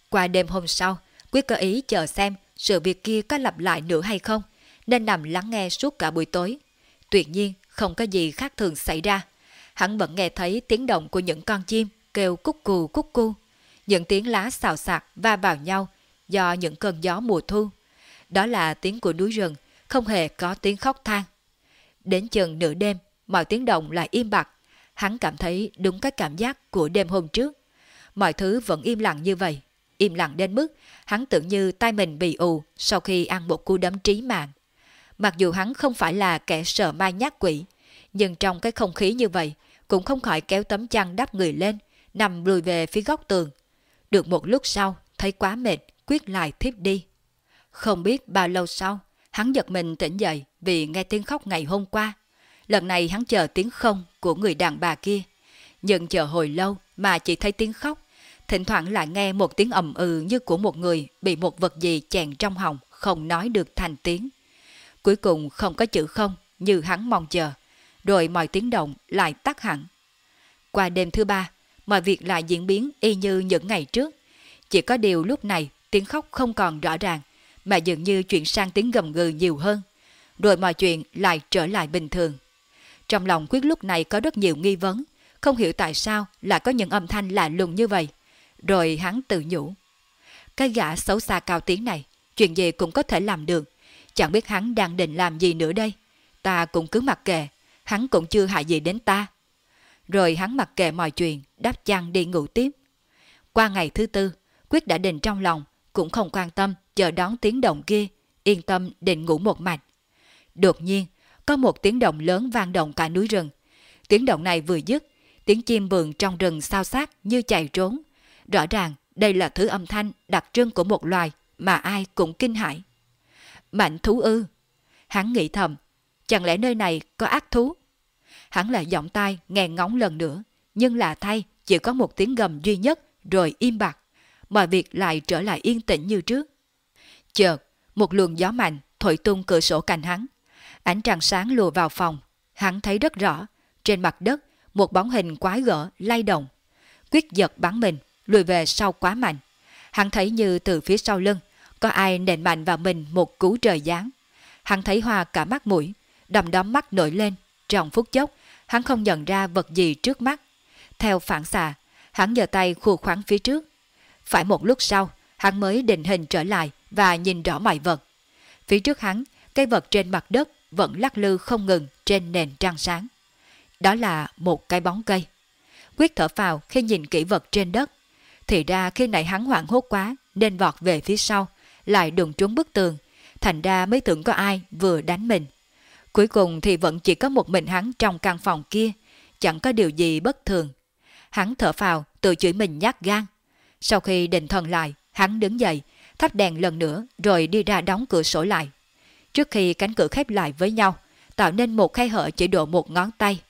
[SPEAKER 1] Qua đêm hôm sau, Quyết có ý chờ xem sự việc kia có lặp lại nữa hay không, nên nằm lắng nghe suốt cả buổi tối. Tuyệt nhiên, không có gì khác thường xảy ra. Hắn vẫn nghe thấy tiếng động của những con chim kêu cúc cù cúc cu những tiếng lá xào xạc va vào nhau do những cơn gió mùa thu. Đó là tiếng của núi rừng, không hề có tiếng khóc than. Đến chừng nửa đêm, mọi tiếng động lại im bặt. Hắn cảm thấy đúng cái cảm giác của đêm hôm trước. Mọi thứ vẫn im lặng như vậy. Im lặng đến mức hắn tưởng như tay mình bị ù sau khi ăn một cú đấm trí mạng. Mặc dù hắn không phải là kẻ sợ ma nhát quỷ, nhưng trong cái không khí như vậy cũng không khỏi kéo tấm chăn đắp người lên, nằm lùi về phía góc tường. Được một lúc sau, thấy quá mệt, quyết lại thiếp đi. Không biết bao lâu sau, hắn giật mình tỉnh dậy vì nghe tiếng khóc ngày hôm qua. Lần này hắn chờ tiếng không của người đàn bà kia. Nhưng chờ hồi lâu mà chỉ thấy tiếng khóc. Thỉnh thoảng lại nghe một tiếng ầm ừ như của một người bị một vật gì chèn trong họng, không nói được thành tiếng. Cuối cùng không có chữ không như hắn mong chờ. Rồi mọi tiếng động lại tắt hẳn. Qua đêm thứ ba, mọi việc lại diễn biến y như những ngày trước. Chỉ có điều lúc này tiếng khóc không còn rõ ràng, mà dường như chuyển sang tiếng gầm gừ nhiều hơn. Rồi mọi chuyện lại trở lại bình thường. Trong lòng Quyết lúc này có rất nhiều nghi vấn, không hiểu tại sao lại có những âm thanh lạ lùng như vậy. Rồi hắn tự nhủ. Cái gã xấu xa cao tiếng này, chuyện gì cũng có thể làm được. Chẳng biết hắn đang định làm gì nữa đây. Ta cũng cứ mặc kệ, hắn cũng chưa hại gì đến ta. Rồi hắn mặc kệ mọi chuyện, đáp chăn đi ngủ tiếp. Qua ngày thứ tư, Quyết đã định trong lòng, cũng không quan tâm chờ đón tiếng động kia, yên tâm định ngủ một mạch. Đột nhiên, có một tiếng động lớn vang động cả núi rừng. Tiếng động này vừa dứt, tiếng chim vườn trong rừng sao sát như chạy trốn. Rõ ràng đây là thứ âm thanh đặc trưng của một loài mà ai cũng kinh hãi. Mạnh thú ư? Hắn nghĩ thầm, chẳng lẽ nơi này có ác thú? Hắn lại giọng tai nghe ngóng lần nữa, nhưng là thay chỉ có một tiếng gầm duy nhất rồi im bặt. Mọi việc lại trở lại yên tĩnh như trước. Chợt, một luồng gió mạnh thổi tung cửa sổ cạnh hắn. Ánh trăng sáng lùa vào phòng, hắn thấy rất rõ, trên mặt đất một bóng hình quái gở lay động. Quyết giật bắn mình, lùi về sau quá mạnh. Hắn thấy như từ phía sau lưng, có ai nện mạnh vào mình một cú trời giáng. Hắn thấy hoa cả mắt mũi, đầm đóm mắt nổi lên. Trong phút chốc, hắn không nhận ra vật gì trước mắt. Theo phản xạ, hắn giơ tay khu khoáng phía trước. Phải một lúc sau, hắn mới định hình trở lại và nhìn rõ mọi vật. Phía trước hắn, cây vật trên mặt đất vẫn lắc lư không ngừng trên nền trăng sáng. Đó là một cái bóng cây. Quyết thở phào khi nhìn kỹ vật trên đất. Thì ra khi nãy hắn hoảng hốt quá nên vọt về phía sau, lại đụng trúng bức tường. Thành ra mới tưởng có ai vừa đánh mình. Cuối cùng thì vẫn chỉ có một mình hắn trong căn phòng kia, chẳng có điều gì bất thường. Hắn thở phào, tự chửi mình nhát gan. Sau khi định thần lại, hắn đứng dậy, thắp đèn lần nữa rồi đi ra đóng cửa sổ lại. Trước khi cánh cửa khép lại với nhau, tạo nên một khe hở chỉ độ một ngón tay.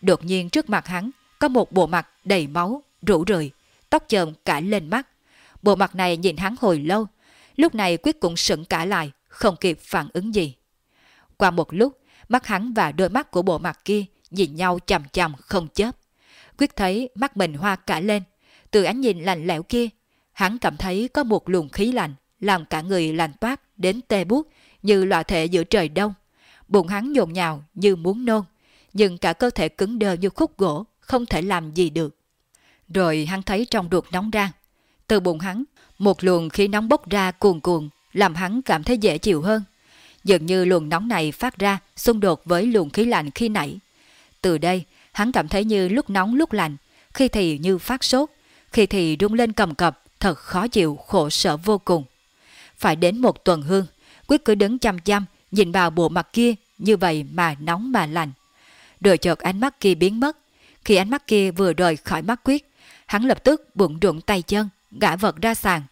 [SPEAKER 1] Đột nhiên trước mặt hắn có một bộ mặt đầy máu, rũ rượi, tóc chờm cả lên mắt. Bộ mặt này nhìn hắn hồi lâu, lúc này quyết cũng sững cả lại, không kịp phản ứng gì. Qua một lúc, mắt hắn và đôi mắt của bộ mặt kia nhìn nhau chầm chầm không chớp. Quyết thấy mắt mình hoa cả lên, từ ánh nhìn lạnh lẽo kia, hắn cảm thấy có một luồng khí lạnh làm cả người lạnh toát đến tê buốt như loại thể giữa trời đông. Bụng hắn nhộn nhào như muốn nôn, nhưng cả cơ thể cứng đơ như khúc gỗ, không thể làm gì được. Rồi hắn thấy trong ruột nóng rang. Từ bụng hắn, một luồng khí nóng bốc ra cuồn cuộn, làm hắn cảm thấy dễ chịu hơn. Dường như luồng nóng này phát ra xung đột với luồng khí lạnh khi nãy. Từ đây, hắn cảm thấy như lúc nóng lúc lạnh, khi thì như phát sốt, khi thì rung lên cầm cập, thật khó chịu, khổ sở vô cùng. Phải đến một tuần hương, Quyết cứ đứng chăm chăm, nhìn vào bộ mặt kia, như vậy mà nóng mà lạnh. Rồi chợt ánh mắt kia biến mất. Khi ánh mắt kia vừa rời khỏi mắt Quyết, hắn lập tức bụng rụng tay chân, gã vật ra sàn.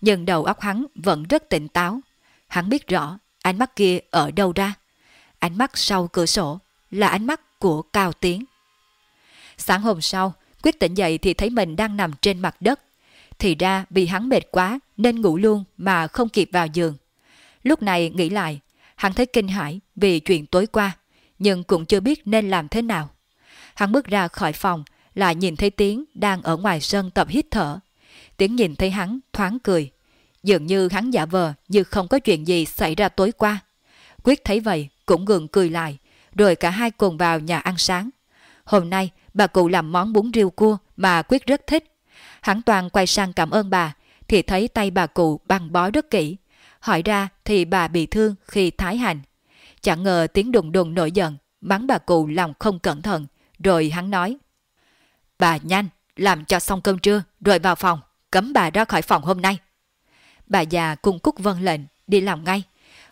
[SPEAKER 1] Nhưng đầu óc hắn vẫn rất tỉnh táo. Hắn biết rõ ánh mắt kia ở đâu ra. Ánh mắt sau cửa sổ là ánh mắt của Cao Tiến. Sáng hôm sau, Quyết tỉnh dậy thì thấy mình đang nằm trên mặt đất. Thì ra vì hắn mệt quá nên ngủ luôn mà không kịp vào giường. Lúc này nghĩ lại, hắn thấy kinh hãi vì chuyện tối qua, nhưng cũng chưa biết nên làm thế nào. Hắn bước ra khỏi phòng, lại nhìn thấy Tiến đang ở ngoài sân tập hít thở. Tiến nhìn thấy hắn thoáng cười. Dường như hắn giả vờ như không có chuyện gì xảy ra tối qua. Quyết thấy vậy cũng gượng cười lại, rồi cả hai cùng vào nhà ăn sáng. Hôm nay bà cụ làm món bún riêu cua mà Quyết rất thích. Hắn toàn quay sang cảm ơn bà, thì thấy tay bà cụ băng bó rất kỹ. Hỏi ra thì bà bị thương khi thái hành. Chẳng ngờ tiếng đùng đùng nổi giận mắng bà cụ lòng không cẩn thận, rồi hắn nói. Bà nhanh, làm cho xong cơm trưa, rồi vào phòng, cấm bà ra khỏi phòng hôm nay. Bà già cùng cúc vân lệnh, đi làm ngay.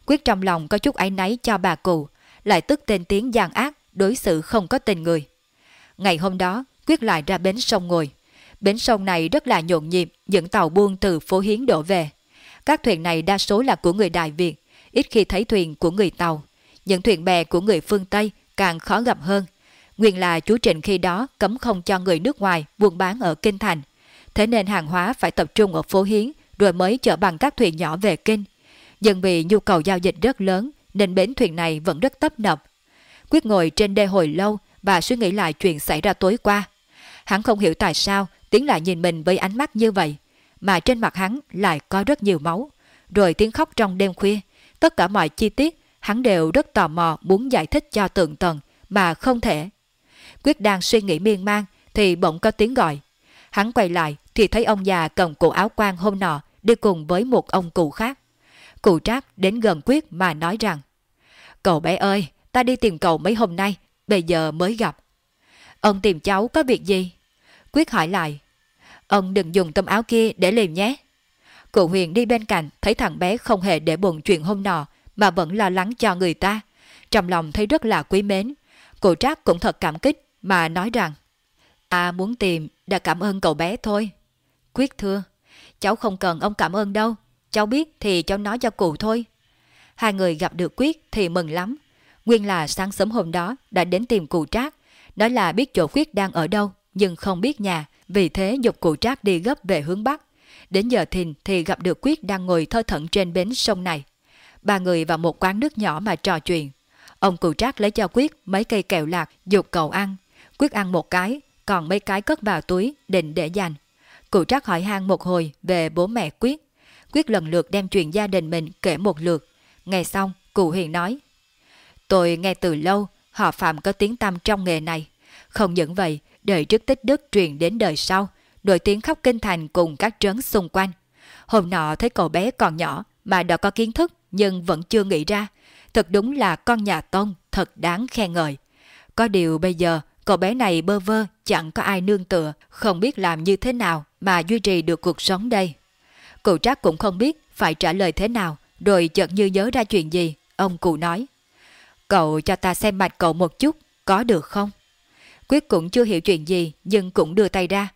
[SPEAKER 1] Quyết trong lòng có chút áy náy cho bà cụ, lại tức tên tiếng gian ác, đối xử không có tình người. Ngày hôm đó, Quyết lại ra bến sông ngồi. Bến sông này rất là nhộn nhịp, những tàu buôn từ phố Hiến đổ về. Các thuyền này đa số là của người Đại Việt, ít khi thấy thuyền của người Tàu. Những thuyền bè của người phương Tây càng khó gặp hơn. Nguyên là chú Trịnh khi đó cấm không cho người nước ngoài buôn bán ở Kinh Thành. Thế nên hàng hóa phải tập trung ở phố Hiến rồi mới chở bằng các thuyền nhỏ về Kinh. Nhưng vì nhu cầu giao dịch rất lớn nên bến thuyền này vẫn rất tấp nập. Quyết ngồi trên đê hồi lâu và suy nghĩ lại chuyện xảy ra tối qua. Hắn không hiểu tại sao Tiến lại nhìn mình với ánh mắt như vậy, mà trên mặt hắn lại có rất nhiều máu. Rồi tiếng khóc trong đêm khuya, tất cả mọi chi tiết hắn đều rất tò mò muốn giải thích cho tượng tần mà không thể. Quyết đang suy nghĩ miên man thì bỗng có tiếng gọi. Hắn quay lại thì thấy ông già cầm cổ áo quan hôm nọ đi cùng với một ông cụ khác. Cụ trác đến gần Quyết mà nói rằng Cậu bé ơi, ta đi tìm cậu mấy hôm nay, bây giờ mới gặp. Ông tìm cháu có việc gì? Quyết hỏi lại. Ông đừng dùng tấm áo kia để liềm nhé. Cụ Huyền đi bên cạnh thấy thằng bé không hề để buồn chuyện hôm nọ mà vẫn lo lắng cho người ta. Trong lòng thấy rất là quý mến. Cụ Trác cũng thật cảm kích mà nói rằng Ta muốn tìm đã cảm ơn cậu bé thôi. Quyết thưa, cháu không cần ông cảm ơn đâu. Cháu biết thì cháu nói cho cụ thôi. Hai người gặp được Quyết thì mừng lắm. Nguyên là sáng sớm hôm đó đã đến tìm cụ Trác. Nói là biết chỗ Quyết đang ở đâu nhưng không biết nhà. Vì thế dục cụ Trác đi gấp về hướng Bắc. Đến giờ thìn thì gặp được Quyết đang ngồi thơ thận trên bến sông này. Ba người vào một quán nước nhỏ mà trò chuyện. Ông cụ Trác lấy cho Quyết mấy cây kẹo lạc dục cậu ăn. Quyết ăn một cái, còn mấy cái cất vào túi định để dành. Cụ Trác hỏi han một hồi về bố mẹ Quyết. Quyết lần lượt đem chuyện gia đình mình kể một lượt. Nghe xong, cụ Hiền nói. Tôi nghe từ lâu, họ Phạm có tiếng tăm trong nghề này. Không những vậy, đời trước tích đức truyền đến đời sau, nổi tiếng khóc kinh thành cùng các trấn xung quanh. Hôm nọ thấy cậu bé còn nhỏ mà đã có kiến thức nhưng vẫn chưa nghĩ ra. Thật đúng là con nhà Tông, thật đáng khen ngợi. Có điều bây giờ, cậu bé này bơ vơ, chẳng có ai nương tựa, không biết làm như thế nào mà duy trì được cuộc sống đây. Cụ trác cũng không biết phải trả lời thế nào, rồi chợt như nhớ ra chuyện gì, ông cụ nói. Cậu cho ta xem mạch cậu một chút, có được không? Quyết cũng chưa hiểu chuyện gì nhưng cũng đưa tay ra.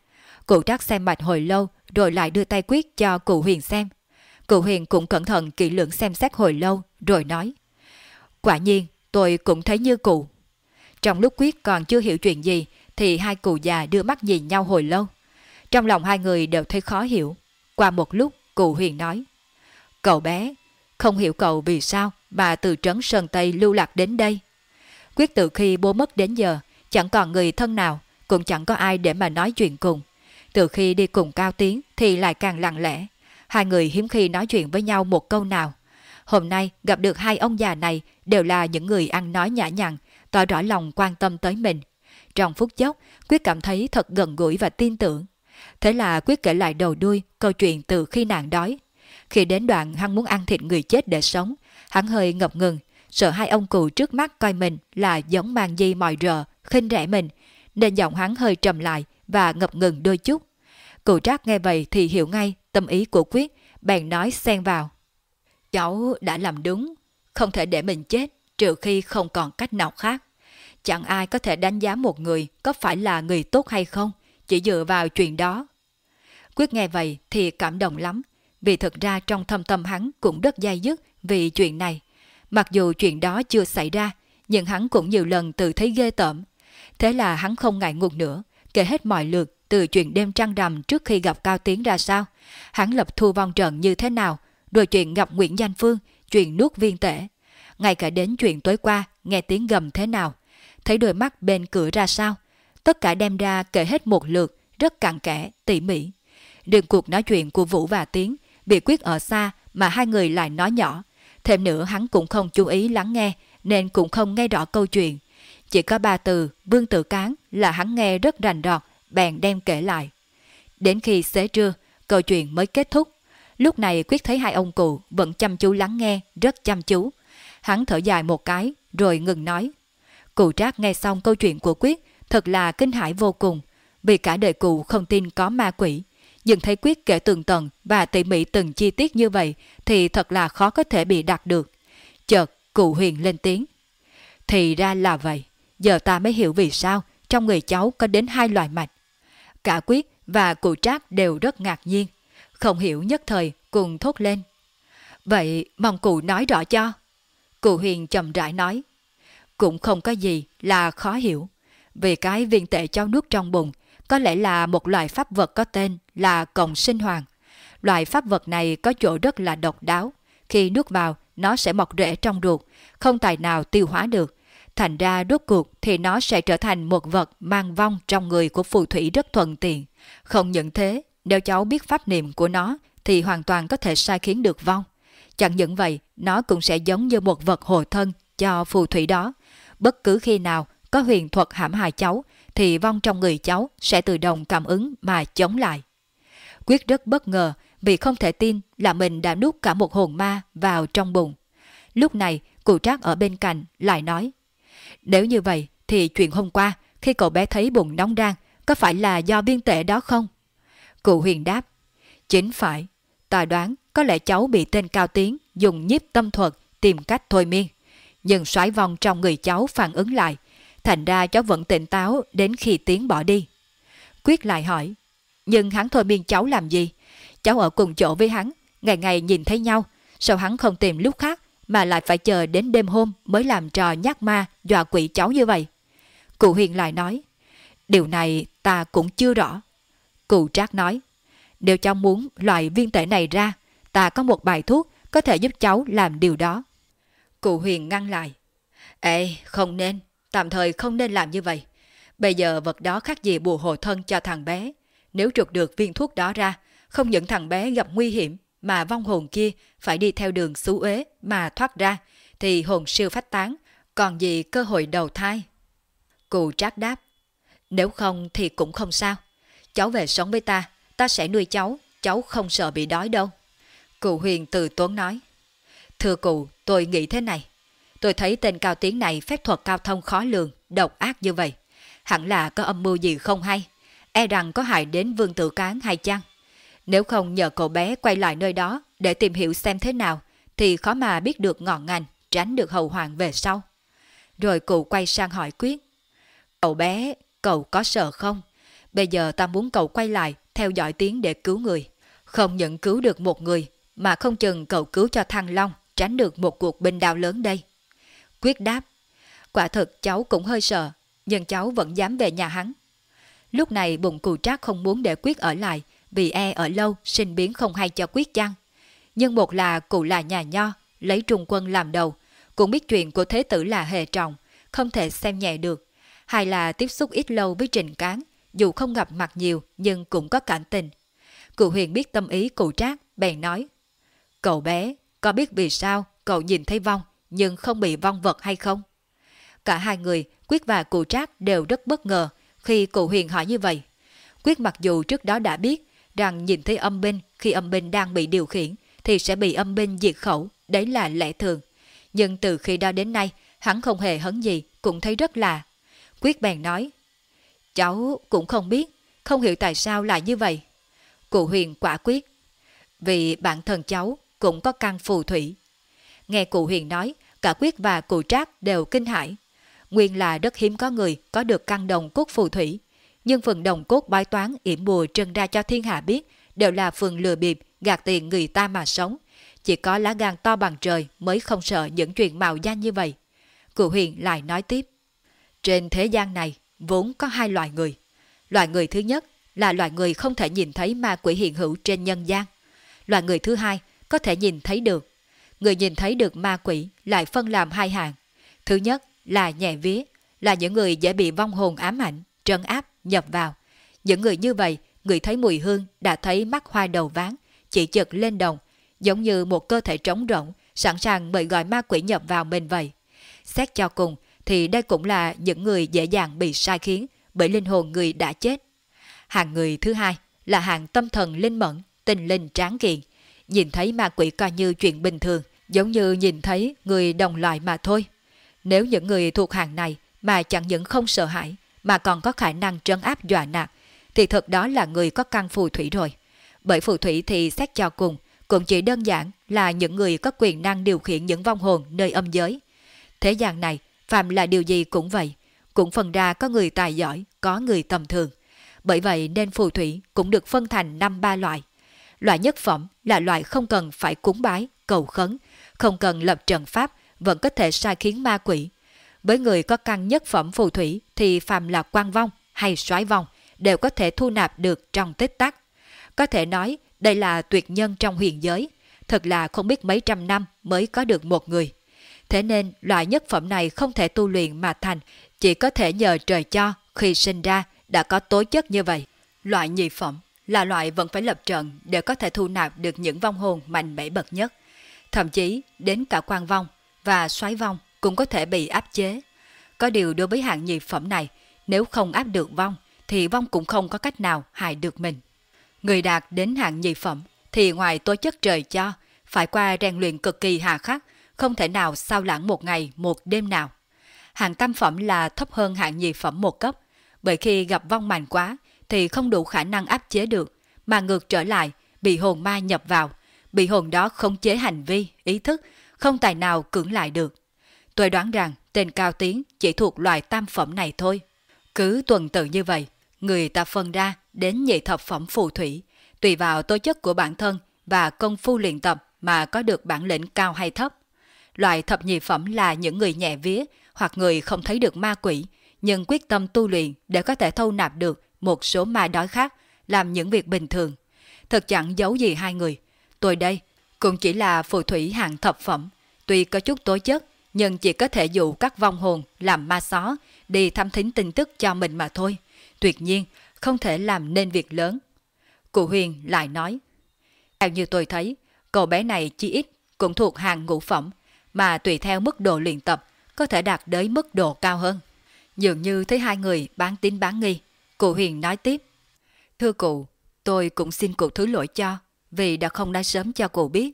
[SPEAKER 1] Cụ trác xem mạch hồi lâu rồi lại đưa tay Quyết cho cụ Huyền xem. Cụ Huyền cũng cẩn thận kỹ lưỡng xem xét hồi lâu rồi nói. Quả nhiên tôi cũng thấy như cụ. Trong lúc Quyết còn chưa hiểu chuyện gì thì hai cụ già đưa mắt nhìn nhau hồi lâu. Trong lòng hai người đều thấy khó hiểu. Qua một lúc cụ Huyền nói. Cậu bé, không hiểu cậu vì sao mà từ trấn Sơn Tây lưu lạc đến đây. Quyết từ khi bố mất đến giờ chẳng còn người thân nào, cũng chẳng có ai để mà nói chuyện cùng. Từ khi đi cùng Cao Tiến thì lại càng lặng lẽ. Hai người hiếm khi nói chuyện với nhau một câu nào. Hôm nay gặp được hai ông già này đều là những người ăn nói nhã nhặn, tỏ rõ lòng quan tâm tới mình. Trong phút chốc, Quyết cảm thấy thật gần gũi và tin tưởng. Thế là Quyết kể lại đầu đuôi câu chuyện từ khi nàng đói. Khi đến đoạn hắn muốn ăn thịt người chết để sống, hắn hơi ngập ngừng, sợ hai ông cụ trước mắt coi mình là giống mang di mòi rờ khinh rẻ mình, nên giọng hắn hơi trầm lại và ngập ngừng đôi chút. Cụ trác nghe vậy thì hiểu ngay tâm ý của Quyết, bèn nói xen vào. Cháu đã làm đúng, không thể để mình chết trừ khi không còn cách nào khác. Chẳng ai có thể đánh giá một người có phải là người tốt hay không, chỉ dựa vào chuyện đó. Quyết nghe vậy thì cảm động lắm, vì thực ra trong thâm tâm hắn cũng rất dai dứt vì chuyện này. Mặc dù chuyện đó chưa xảy ra, nhưng hắn cũng nhiều lần tự thấy ghê tởm, Thế là hắn không ngại ngùng nữa, kể hết mọi lượt từ chuyện đêm trăng rằm trước khi gặp Cao Tiến ra sao, hắn lập thu vong trận như thế nào, rồi chuyện gặp Nguyễn Danh Phương, chuyện nuốt viên tể. Ngay cả đến chuyện tối qua, nghe tiếng gầm thế nào, thấy đôi mắt bên cửa ra sao, tất cả đem ra kể hết một lượt, rất cặn kẽ, tỉ mỉ. Đường cuộc nói chuyện của Vũ và Tiến bị quyết ở xa mà hai người lại nói nhỏ. Thêm nữa hắn cũng không chú ý lắng nghe nên cũng không nghe rõ câu chuyện. Chỉ có ba từ vương tự cán là hắn nghe rất rành rọt, bèn đem kể lại. Đến khi xế trưa, câu chuyện mới kết thúc. Lúc này quyết thấy hai ông cụ vẫn chăm chú lắng nghe, rất chăm chú. Hắn thở dài một cái, rồi ngừng nói. Cụ trác nghe xong câu chuyện của Quyết, thật là kinh hãi vô cùng, vì cả đời cụ không tin có ma quỷ. Nhưng thấy Quyết kể tường tận và tỉ mỉ từng chi tiết như vậy thì thật là khó có thể bị đặt được. Chợt, cụ huyền lên tiếng. Thì ra là vậy, giờ ta mới hiểu vì sao trong người cháu có đến hai loại mạch. Cả Quyết và cụ Trác đều rất ngạc nhiên, không hiểu nhất thời cùng thốt lên. Vậy mong cụ nói rõ cho. Cụ huyền chậm rãi nói. Cũng không có gì là khó hiểu. Vì cái viên tệ cho nước trong bụng có lẽ là một loại pháp vật có tên là cộng sinh hoàng. Loại pháp vật này có chỗ rất là độc đáo. Khi nuốt vào, nó sẽ mọc rễ trong ruột, không tài nào tiêu hóa được. Thành ra rốt cuộc thì nó sẽ trở thành một vật mang vong trong người của phù thủy rất thuận tiện. Không những thế, nếu cháu biết pháp niệm của nó thì hoàn toàn có thể sai khiến được vong. Chẳng những vậy, nó cũng sẽ giống như một vật hộ thân cho phù thủy đó. Bất cứ khi nào có huyền thuật hãm hại cháu thì vong trong người cháu sẽ tự động cảm ứng mà chống lại. Quyết rất bất ngờ vì không thể tin là mình đã nuốt cả một hồn ma vào trong bụng. Lúc này, cụ trác ở bên cạnh lại nói Nếu như vậy thì chuyện hôm qua khi cậu bé thấy bụng nóng rang có phải là do viên tệ đó không? Cụ huyền đáp Chính phải. Ta đoán có lẽ cháu bị tên cao tiến dùng nhiếp tâm thuật tìm cách thôi miên. Nhưng xoáy vong trong người cháu phản ứng lại. Thành ra cháu vẫn tỉnh táo đến khi tiến bỏ đi. Quyết lại hỏi Nhưng hắn thôi miên cháu làm gì? Cháu ở cùng chỗ với hắn, ngày ngày nhìn thấy nhau, sao hắn không tìm lúc khác mà lại phải chờ đến đêm hôm mới làm trò nhát ma dọa quỷ cháu như vậy? Cụ Huyền lại nói, điều này ta cũng chưa rõ. Cụ Trác nói, nếu cháu muốn loại viên tể này ra, ta có một bài thuốc có thể giúp cháu làm điều đó. Cụ Huyền ngăn lại, Ê, không nên, tạm thời không nên làm như vậy. Bây giờ vật đó khác gì bùa hộ thân cho thằng bé. Nếu trục được viên thuốc đó ra, không những thằng bé gặp nguy hiểm mà vong hồn kia phải đi theo đường xú uế mà thoát ra, thì hồn siêu phách tán, còn gì cơ hội đầu thai. Cụ trác đáp, nếu không thì cũng không sao. Cháu về sống với ta, ta sẽ nuôi cháu, cháu không sợ bị đói đâu. Cụ huyền từ tốn nói, thưa cụ, tôi nghĩ thế này. Tôi thấy tên cao tiến này phép thuật cao thông khó lường, độc ác như vậy. Hẳn là có âm mưu gì không hay. E rằng có hại đến vương tử cán hay chăng? Nếu không nhờ cậu bé quay lại nơi đó để tìm hiểu xem thế nào, thì khó mà biết được ngọn ngành, tránh được hậu hoàng về sau. Rồi cụ quay sang hỏi Quyết. Cậu bé, cậu có sợ không? Bây giờ ta muốn cậu quay lại, theo dõi tiếng để cứu người. Không những cứu được một người, mà không chừng cậu cứu cho Thăng Long, tránh được một cuộc binh đao lớn đây. Quyết đáp. Quả thật cháu cũng hơi sợ, nhưng cháu vẫn dám về nhà hắn. Lúc này bụng cụ trác không muốn để Quyết ở lại, vì e ở lâu sinh biến không hay cho quyết chăng. Nhưng một là cụ là nhà nho, lấy trung quân làm đầu, cũng biết chuyện của thế tử là hề trọng, không thể xem nhẹ được. Hai là tiếp xúc ít lâu với trình cán, dù không gặp mặt nhiều nhưng cũng có cảm tình. Cụ huyền biết tâm ý cụ trác, bèn nói. Cậu bé, có biết vì sao cậu nhìn thấy vong nhưng không bị vong vật hay không? Cả hai người, Quyết và cụ trác đều rất bất ngờ khi cụ huyền hỏi như vậy. Quyết mặc dù trước đó đã biết rằng nhìn thấy âm binh khi âm binh đang bị điều khiển thì sẽ bị âm binh diệt khẩu, đấy là lẽ thường. Nhưng từ khi đó đến nay, hắn không hề hấn gì, cũng thấy rất lạ. Quyết bèn nói, cháu cũng không biết, không hiểu tại sao lại như vậy. Cụ huyền quả quyết, vì bản thân cháu cũng có căn phù thủy. Nghe cụ huyền nói, cả quyết và cụ trác đều kinh hãi. Nguyên là rất hiếm có người có được căn đồng cốt phù thủy, nhưng phần đồng cốt bói toán yểm bùa trần ra cho thiên hạ biết đều là phần lừa bịp, gạt tiền người ta mà sống. Chỉ có lá gan to bằng trời mới không sợ những chuyện mạo danh như vậy. Cụ huyền lại nói tiếp. Trên thế gian này vốn có hai loại người. Loại người thứ nhất là loại người không thể nhìn thấy ma quỷ hiện hữu trên nhân gian. Loại người thứ hai có thể nhìn thấy được. Người nhìn thấy được ma quỷ lại phân làm hai hạng. Thứ nhất là nhẹ vía, là những người dễ bị vong hồn ám ảnh, trấn áp, nhập vào. Những người như vậy, người thấy mùi hương đã thấy mắt hoa đầu ván, chỉ chực lên đồng, giống như một cơ thể trống rỗng, sẵn sàng mời gọi ma quỷ nhập vào mình vậy. Xét cho cùng, thì đây cũng là những người dễ dàng bị sai khiến bởi linh hồn người đã chết. Hàng người thứ hai là hàng tâm thần linh mẫn, tình linh tráng kiện, nhìn thấy ma quỷ coi như chuyện bình thường, giống như nhìn thấy người đồng loại mà thôi. Nếu những người thuộc hàng này mà chẳng những không sợ hãi, mà còn có khả năng trấn áp dọa nạt, thì thật đó là người có căn phù thủy rồi. Bởi phù thủy thì xét cho cùng, cũng chỉ đơn giản là những người có quyền năng điều khiển những vong hồn nơi âm giới. Thế gian này, phạm là điều gì cũng vậy, cũng phần ra có người tài giỏi, có người tầm thường. Bởi vậy nên phù thủy cũng được phân thành năm ba loại. Loại nhất phẩm là loại không cần phải cúng bái, cầu khấn, không cần lập trận pháp, vẫn có thể sai khiến ma quỷ. Với người có căn nhất phẩm phù thủy thì phàm là quan vong hay soái vong đều có thể thu nạp được trong tích tắc. Có thể nói đây là tuyệt nhân trong huyền giới, thật là không biết mấy trăm năm mới có được một người. Thế nên loại nhất phẩm này không thể tu luyện mà thành, chỉ có thể nhờ trời cho khi sinh ra đã có tố chất như vậy. Loại nhị phẩm là loại vẫn phải lập trận để có thể thu nạp được những vong hồn mạnh mẽ bậc nhất. Thậm chí đến cả quan vong và xoáy vong cũng có thể bị áp chế. Có điều đối với hạng nhị phẩm này, nếu không áp được vong, thì vong cũng không có cách nào hại được mình. Người đạt đến hạng nhị phẩm thì ngoài tố chất trời cho, phải qua rèn luyện cực kỳ hà khắc, không thể nào sao lãng một ngày một đêm nào. Hạng tam phẩm là thấp hơn hạng nhị phẩm một cấp, bởi khi gặp vong mạnh quá thì không đủ khả năng áp chế được, mà ngược trở lại bị hồn ma nhập vào, bị hồn đó khống chế hành vi, ý thức, không tài nào cưỡng lại được. Tôi đoán rằng tên cao tiến chỉ thuộc loại tam phẩm này thôi. Cứ tuần tự như vậy, người ta phân ra đến nhị thập phẩm phù thủy, tùy vào tố chất của bản thân và công phu luyện tập mà có được bản lĩnh cao hay thấp. Loại thập nhị phẩm là những người nhẹ vía hoặc người không thấy được ma quỷ, nhưng quyết tâm tu luyện để có thể thâu nạp được một số ma đói khác, làm những việc bình thường. Thật chẳng giấu gì hai người. Tôi đây cũng chỉ là phù thủy hạng thập phẩm, tuy có chút tố chất, nhưng chỉ có thể dụ các vong hồn làm ma xó, đi thăm thính tin tức cho mình mà thôi. Tuyệt nhiên, không thể làm nên việc lớn. Cụ Huyền lại nói, theo như tôi thấy, cậu bé này chi ít cũng thuộc hàng ngũ phẩm, mà tùy theo mức độ luyện tập, có thể đạt đến mức độ cao hơn. Dường như thấy hai người bán tín bán nghi, cụ Huyền nói tiếp. Thưa cụ, tôi cũng xin cụ thứ lỗi cho, vì đã không nói sớm cho cụ biết.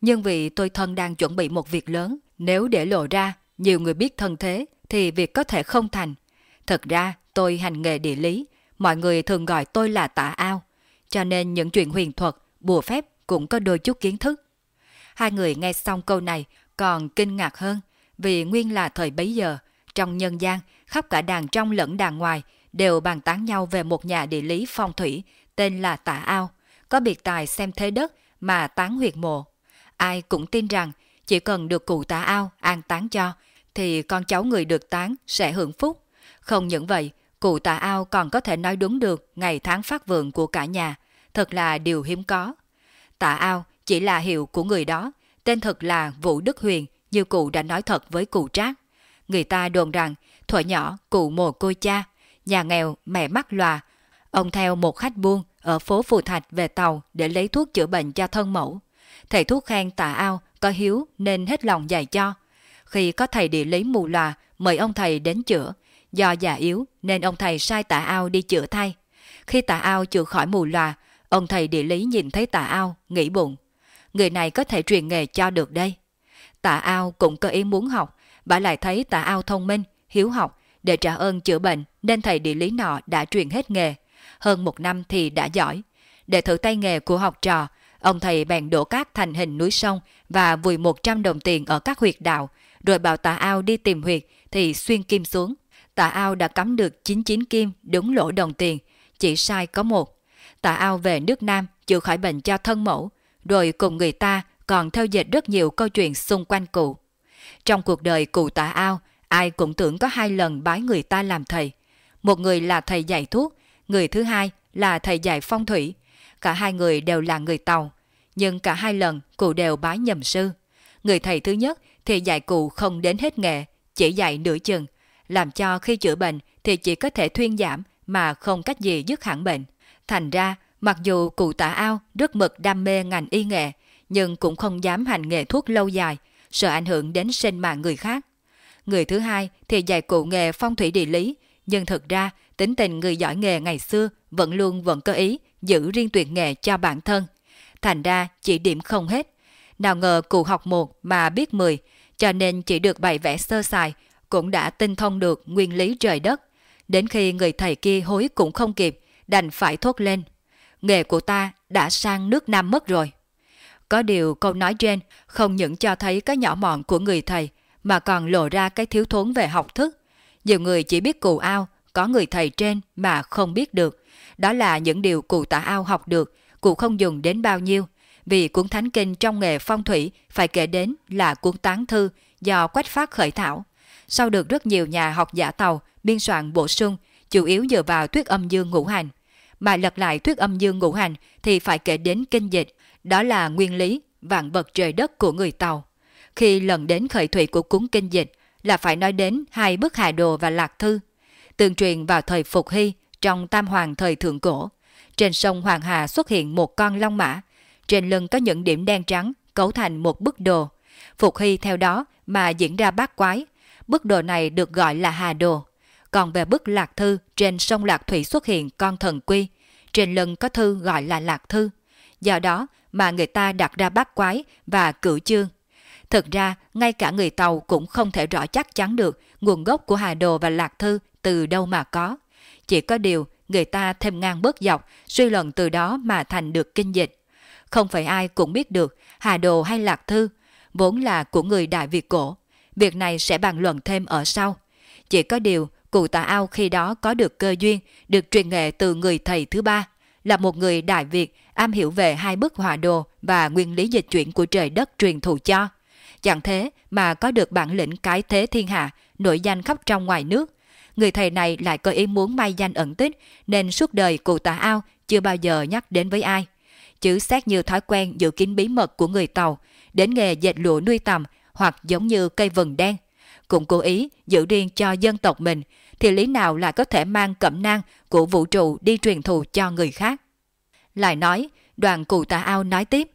[SPEAKER 1] Nhưng vì tôi thân đang chuẩn bị một việc lớn, nếu để lộ ra, nhiều người biết thân thế, thì việc có thể không thành. Thật ra, tôi hành nghề địa lý, mọi người thường gọi tôi là tả ao. Cho nên những chuyện huyền thuật, bùa phép cũng có đôi chút kiến thức. Hai người nghe xong câu này còn kinh ngạc hơn, vì nguyên là thời bấy giờ, trong nhân gian, khắp cả đàn trong lẫn đàn ngoài đều bàn tán nhau về một nhà địa lý phong thủy tên là Tả Ao, có biệt tài xem thế đất mà tán huyệt mộ. Ai cũng tin rằng chỉ cần được cụ Tả Ao an táng cho, thì con cháu người được tán sẽ hưởng phúc. Không những vậy, cụ Tả Ao còn có thể nói đúng được ngày tháng phát vượng của cả nhà, thật là điều hiếm có. Tả Ao chỉ là hiệu của người đó, tên thật là Vũ Đức Huyền, như cụ đã nói thật với cụ Trác. Người ta đồn rằng, thuở nhỏ cụ mồ côi cha, nhà nghèo mẹ mắc loà, Ông theo một khách buôn ở phố Phù Thạch về tàu để lấy thuốc chữa bệnh cho thân mẫu. Thầy thuốc khen Tạ ao, có hiếu nên hết lòng dạy cho. Khi có thầy địa lý mù loà mời ông thầy đến chữa. Do già yếu nên ông thầy sai Tạ ao đi chữa thay. Khi Tạ ao chữa khỏi mù loà, ông thầy địa lý nhìn thấy Tạ ao, nghĩ bụng. Người này có thể truyền nghề cho được đây. Tạ ao cũng có ý muốn học, bà lại thấy Tạ ao thông minh, hiếu học, để trả ơn chữa bệnh nên thầy địa lý nọ đã truyền hết nghề. Hơn một năm thì đã giỏi. Để thử tay nghề của học trò, ông thầy bèn đổ cát thành hình núi sông và vùi 100 đồng tiền ở các huyệt đạo, rồi bảo tà ao đi tìm huyệt thì xuyên kim xuống. Tà ao đã cắm được 99 kim đúng lỗ đồng tiền, chỉ sai có một. Tà ao về nước Nam chữa khỏi bệnh cho thân mẫu, rồi cùng người ta còn theo dệt rất nhiều câu chuyện xung quanh cụ. Trong cuộc đời cụ tà ao, ai cũng tưởng có hai lần bái người ta làm thầy. Một người là thầy dạy thuốc, người thứ hai là thầy dạy phong thủy. Cả hai người đều là người Tàu, nhưng cả hai lần cụ đều bái nhầm sư. Người thầy thứ nhất thì dạy cụ không đến hết nghệ, chỉ dạy nửa chừng, làm cho khi chữa bệnh thì chỉ có thể thuyên giảm mà không cách gì dứt hẳn bệnh. Thành ra, mặc dù cụ tả ao rất mực đam mê ngành y nghệ, nhưng cũng không dám hành nghề thuốc lâu dài, sợ ảnh hưởng đến sinh mạng người khác. Người thứ hai thì dạy cụ nghề phong thủy địa lý, nhưng thực ra tính tình người giỏi nghề ngày xưa vẫn luôn vẫn có ý giữ riêng tuyệt nghề cho bản thân. Thành ra chỉ điểm không hết. Nào ngờ cụ học một mà biết mười, cho nên chỉ được bày vẽ sơ sài, cũng đã tinh thông được nguyên lý trời đất. Đến khi người thầy kia hối cũng không kịp, đành phải thốt lên. Nghề của ta đã sang nước Nam mất rồi. Có điều câu nói trên không những cho thấy cái nhỏ mọn của người thầy, mà còn lộ ra cái thiếu thốn về học thức. Nhiều người chỉ biết cù ao, có người thầy trên mà không biết được. Đó là những điều cụ tả ao học được, cụ không dùng đến bao nhiêu. Vì cuốn thánh kinh trong nghề phong thủy phải kể đến là cuốn tán thư do Quách Phát khởi thảo. Sau được rất nhiều nhà học giả tàu biên soạn bổ sung, chủ yếu dựa vào thuyết âm dương ngũ hành. Mà lật lại thuyết âm dương ngũ hành thì phải kể đến kinh dịch, đó là nguyên lý vạn vật trời đất của người tàu. Khi lần đến khởi thủy của cuốn kinh dịch là phải nói đến hai bức hạ đồ và lạc thư. Tương truyền vào thời Phục Hy trong Tam Hoàng thời Thượng Cổ, trên sông Hoàng Hà xuất hiện một con long mã, trên lưng có những điểm đen trắng cấu thành một bức đồ. Phục Hy theo đó mà diễn ra bát quái. Bức đồ này được gọi là Hà Đồ. Còn về bức Lạc Thư trên sông Lạc Thủy xuất hiện con thần quy. Trên lưng có thư gọi là Lạc Thư. Do đó mà người ta đặt ra bát quái và cửu chương. Thực ra, ngay cả người Tàu cũng không thể rõ chắc chắn được nguồn gốc của Hà Đồ và Lạc Thư từ đâu mà có. Chỉ có điều người ta thêm ngang bớt dọc, suy luận từ đó mà thành được kinh dịch. Không phải ai cũng biết được Hà Đồ hay Lạc Thư, vốn là của người Đại Việt cổ. Việc này sẽ bàn luận thêm ở sau. Chỉ có điều, cụ tà ao khi đó có được cơ duyên, được truyền nghệ từ người thầy thứ ba, là một người Đại Việt am hiểu về hai bức họa đồ và nguyên lý dịch chuyển của trời đất truyền thụ cho. Chẳng thế mà có được bản lĩnh cái thế thiên hạ, nổi danh khắp trong ngoài nước. Người thầy này lại có ý muốn may danh ẩn tích, nên suốt đời cụ tà ao chưa bao giờ nhắc đến với ai. Chứ xét như thói quen giữ kín bí mật của người Tàu, đến nghề dệt lụa nuôi tầm hoặc giống như cây vừng đen, cũng cố ý giữ riêng cho dân tộc mình, thì lý nào lại có thể mang cẩm nang của vũ trụ đi truyền thụ cho người khác. Lại nói, đoàn cụ tà ao nói tiếp,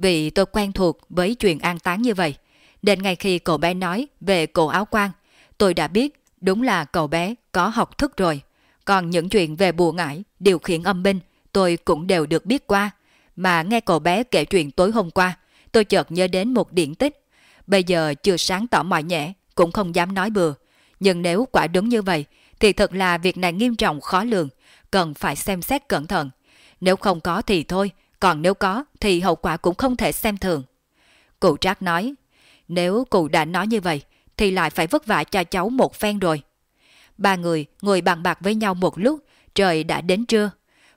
[SPEAKER 1] vì tôi quen thuộc với chuyện an táng như vậy, đến ngay khi cậu bé nói về cổ áo quan, tôi đã biết đúng là cậu bé có học thức rồi. Còn những chuyện về bùa ngải, điều khiển âm binh, tôi cũng đều được biết qua. Mà nghe cậu bé kể chuyện tối hôm qua, tôi chợt nhớ đến một điển tích. Bây giờ chưa sáng tỏ mọi nhẹ, cũng không dám nói bừa. Nhưng nếu quả đúng như vậy, thì thật là việc này nghiêm trọng khó lường, cần phải xem xét cẩn thận. Nếu không có thì thôi, còn nếu có thì hậu quả cũng không thể xem thường. Cụ Trác nói, nếu cụ đã nói như vậy, thì lại phải vất vả cho cháu một phen rồi. Ba người ngồi bàn bạc với nhau một lúc, trời đã đến trưa.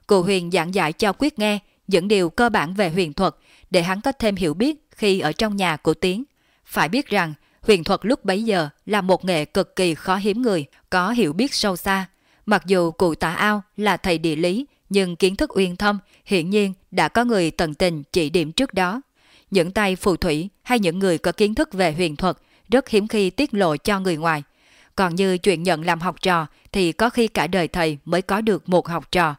[SPEAKER 1] Cụ Huyền giảng giải cho Quyết nghe những điều cơ bản về huyền thuật để hắn có thêm hiểu biết khi ở trong nhà của Tiến. Phải biết rằng, huyền thuật lúc bấy giờ là một nghệ cực kỳ khó hiếm người, có hiểu biết sâu xa. Mặc dù cụ tả ao là thầy địa lý, nhưng kiến thức uyên thâm hiển nhiên đã có người tận tình chỉ điểm trước đó. Những tay phù thủy hay những người có kiến thức về huyền thuật rất hiếm khi tiết lộ cho người ngoài. Còn như chuyện nhận làm học trò thì có khi cả đời thầy mới có được một học trò.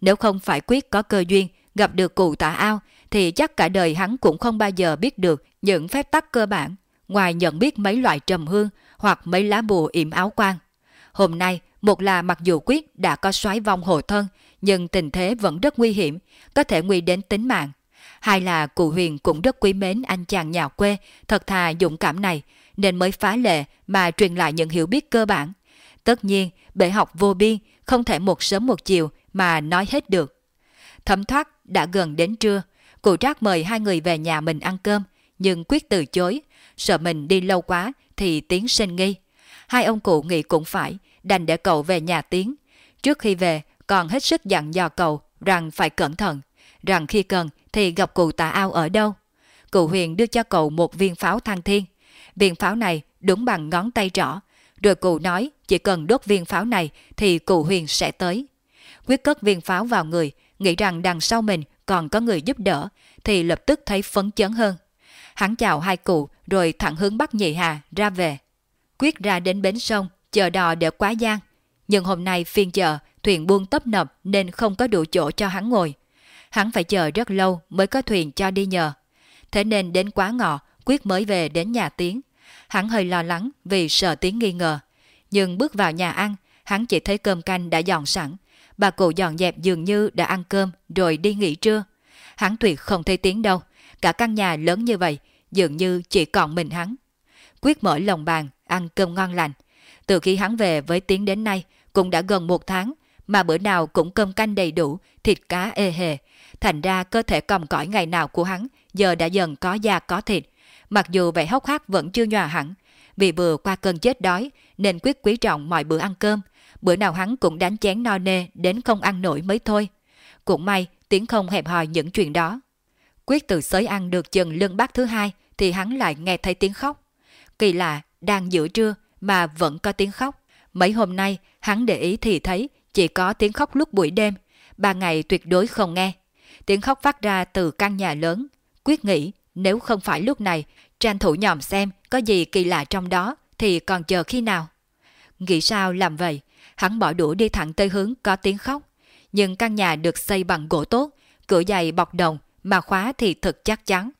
[SPEAKER 1] Nếu không phải quyết có cơ duyên gặp được cụ tả ao thì chắc cả đời hắn cũng không bao giờ biết được những phép tắc cơ bản, ngoài nhận biết mấy loại trầm hương hoặc mấy lá bùa yểm áo quan. Hôm nay, một là mặc dù quyết đã có xoáy vong hộ thân, nhưng tình thế vẫn rất nguy hiểm, có thể nguy đến tính mạng. Hai là cụ huyền cũng rất quý mến anh chàng nhà quê, thật thà dũng cảm này, nên mới phá lệ mà truyền lại những hiểu biết cơ bản. Tất nhiên, bể học vô biên, không thể một sớm một chiều mà nói hết được. Thấm thoát đã gần đến trưa, cụ Trác mời hai người về nhà mình ăn cơm, nhưng quyết từ chối, sợ mình đi lâu quá thì Tiến sinh nghi. Hai ông cụ nghĩ cũng phải, đành để cậu về nhà Tiến. Trước khi về, còn hết sức dặn dò cậu rằng phải cẩn thận, rằng khi cần thì gặp cụ tà ao ở đâu. Cụ Huyền đưa cho cậu một viên pháo thăng thiên. Viên pháo này đúng bằng ngón tay trỏ, rồi cụ nói chỉ cần đốt viên pháo này thì cụ Huyền sẽ tới. Quyết cất viên pháo vào người, nghĩ rằng đằng sau mình còn có người giúp đỡ, thì lập tức thấy phấn chấn hơn. Hắn chào hai cụ rồi thẳng hướng Bắc Nhị Hà ra về. Quyết ra đến bến sông, chờ đò để quá gian. Nhưng hôm nay phiên chợ, thuyền buông tấp nập nên không có đủ chỗ cho hắn ngồi. Hắn phải chờ rất lâu mới có thuyền cho đi nhờ. Thế nên đến quá ngọ, Quyết mới về đến nhà Tiến. Hắn hơi lo lắng vì sợ Tiến nghi ngờ. Nhưng bước vào nhà ăn, hắn chỉ thấy cơm canh đã dọn sẵn. Bà cụ dọn dẹp dường như đã ăn cơm rồi đi nghỉ trưa. Hắn tuyệt không thấy Tiến đâu. Cả căn nhà lớn như vậy, dường như chỉ còn mình hắn. Quyết mở lòng bàn, ăn cơm ngon lành. Từ khi hắn về với Tiến đến nay, cũng đã gần một tháng, mà bữa nào cũng cơm canh đầy đủ, thịt cá ê hề. Thành ra cơ thể còng cõi ngày nào của hắn giờ đã dần có da có thịt. Mặc dù vẻ hốc hác vẫn chưa nhòa hẳn, vì vừa qua cơn chết đói nên quyết quý trọng mọi bữa ăn cơm. Bữa nào hắn cũng đánh chén no nê đến không ăn nổi mới thôi. Cũng may tiếng không hẹp hòi những chuyện đó. Quyết từ sới ăn được chừng lưng bát thứ hai thì hắn lại nghe thấy tiếng khóc. Kỳ lạ, đang giữa trưa mà vẫn có tiếng khóc. Mấy hôm nay hắn để ý thì thấy chỉ có tiếng khóc lúc buổi đêm, ba ngày tuyệt đối không nghe. Tiếng khóc phát ra từ căn nhà lớn. Quyết nghĩ nếu không phải lúc này, tranh thủ nhòm xem có gì kỳ lạ trong đó thì còn chờ khi nào. Nghĩ sao làm vậy, hắn bỏ đũa đi thẳng tới hướng có tiếng khóc. Nhưng căn nhà được xây bằng gỗ tốt, cửa dày bọc đồng mà khóa thì thật chắc chắn.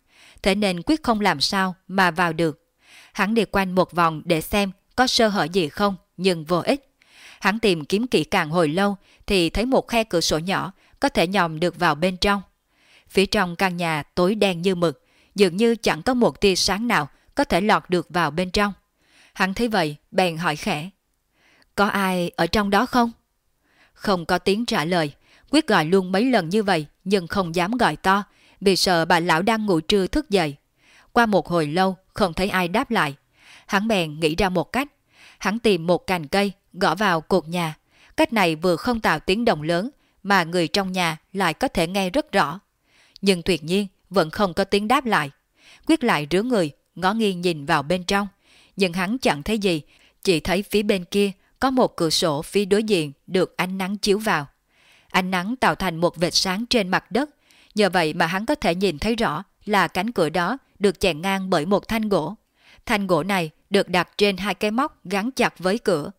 [SPEAKER 1] Thế nên quyết không làm sao mà vào được. Hắn đi quanh một vòng để xem có sơ hở gì không, nhưng vô ích. Hắn tìm kiếm kỹ càng hồi lâu thì thấy một khe cửa sổ nhỏ có thể nhòm được vào bên trong. Phía trong căn nhà tối đen như mực, dường như chẳng có một tia sáng nào có thể lọt được vào bên trong. Hắn thấy vậy, bèn hỏi khẽ. Có ai ở trong đó không? Không có tiếng trả lời, quyết gọi luôn mấy lần như vậy nhưng không dám gọi to, vì sợ bà lão đang ngủ trưa thức dậy. Qua một hồi lâu, không thấy ai đáp lại. Hắn bèn nghĩ ra một cách. Hắn tìm một cành cây, gõ vào cột nhà. Cách này vừa không tạo tiếng động lớn, mà người trong nhà lại có thể nghe rất rõ. Nhưng tuyệt nhiên, vẫn không có tiếng đáp lại. Quyết lại rứa người, ngó nghiêng nhìn vào bên trong. Nhưng hắn chẳng thấy gì, chỉ thấy phía bên kia có một cửa sổ phía đối diện được ánh nắng chiếu vào. Ánh nắng tạo thành một vệt sáng trên mặt đất, nhờ vậy mà hắn có thể nhìn thấy rõ là cánh cửa đó được chèn ngang bởi một thanh gỗ. Thanh gỗ này được đặt trên hai cái móc gắn chặt với cửa.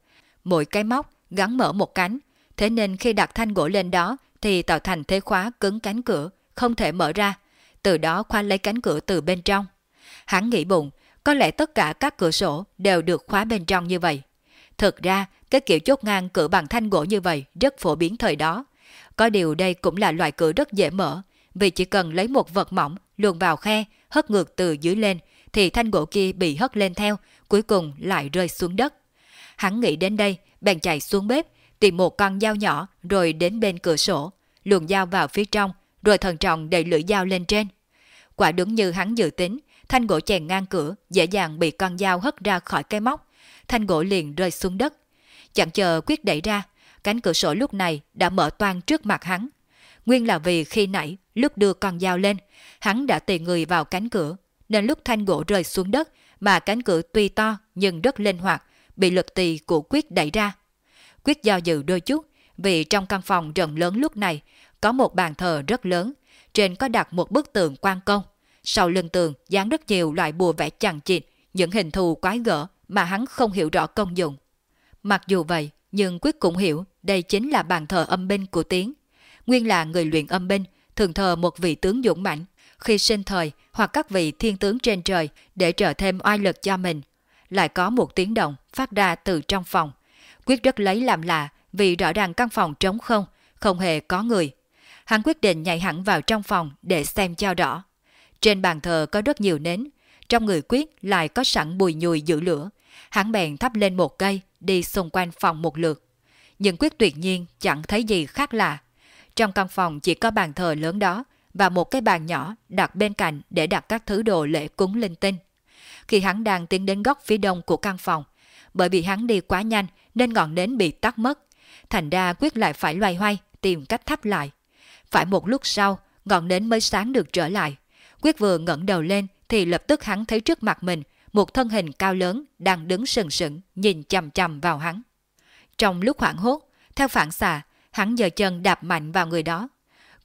[SPEAKER 1] Mỗi cái móc gắn mở một cánh, thế nên khi đặt thanh gỗ lên đó thì tạo thành thế khóa cứng cánh cửa, không thể mở ra. Từ đó khoa lấy cánh cửa từ bên trong. Hắn nghĩ bụng, có lẽ tất cả các cửa sổ đều được khóa bên trong như vậy. Thực ra, cái kiểu chốt ngang cửa bằng thanh gỗ như vậy rất phổ biến thời đó. Có điều đây cũng là loại cửa rất dễ mở, vì chỉ cần lấy một vật mỏng luồn vào khe, hất ngược từ dưới lên, thì thanh gỗ kia bị hất lên theo, cuối cùng lại rơi xuống đất. Hắn nghĩ đến đây, bèn chạy xuống bếp, tìm một con dao nhỏ rồi đến bên cửa sổ, luồn dao vào phía trong, rồi thần trọng đẩy lưỡi dao lên trên. Quả đúng như hắn dự tính, thanh gỗ chèn ngang cửa dễ dàng bị con dao hất ra khỏi cái móc, thanh gỗ liền rơi xuống đất. Chẳng chờ quyết đẩy ra, cánh cửa sổ lúc này đã mở toang trước mặt hắn. Nguyên là vì khi nãy, lúc đưa con dao lên, hắn đã tì người vào cánh cửa, nên lúc thanh gỗ rơi xuống đất mà cánh cửa tuy to nhưng rất linh hoạt, bị lực tì của Quyết đẩy ra. Quyết do dự đôi chút, vì trong căn phòng rộng lớn lúc này có một bàn thờ rất lớn, trên có đặt một bức tượng quan công. Sau lưng tường dán rất nhiều loại bùa vẽ chằng chịt, những hình thù quái gở mà hắn không hiểu rõ công dụng. Mặc dù vậy, nhưng Quyết cũng hiểu đây chính là bàn thờ âm binh của Tiến. Nguyên là người luyện âm binh, thường thờ một vị tướng dũng mãnh, khi sinh thời hoặc các vị thiên tướng trên trời để trở thêm oai lực cho mình. Lại có một tiếng động phát ra từ trong phòng. Quyết rất lấy làm lạ vì rõ ràng căn phòng trống không, không hề có người. Hắn quyết định nhảy hẳn vào trong phòng để xem cho rõ. Trên bàn thờ có rất nhiều nến, trong người Quyết lại có sẵn bùi nhùi giữ lửa. Hắn bèn thắp lên một cây, đi xung quanh phòng một lượt. Nhưng Quyết tuyệt nhiên chẳng thấy gì khác lạ. Trong căn phòng chỉ có bàn thờ lớn đó và một cái bàn nhỏ đặt bên cạnh để đặt các thứ đồ lễ cúng linh tinh. Khi hắn đang tiến đến góc phía đông của căn phòng, bởi vì hắn đi quá nhanh nên ngọn nến bị tắt mất. Thành ra Quyết lại phải loay hoay tìm cách thắp lại. Phải một lúc sau, ngọn nến mới sáng được trở lại. Quyết vừa ngẩng đầu lên thì lập tức hắn thấy trước mặt mình một thân hình cao lớn đang đứng sừng sững nhìn chằm chằm vào hắn. Trong lúc hoảng hốt, theo phản xạ, hắn giờ chân đạp mạnh vào người đó.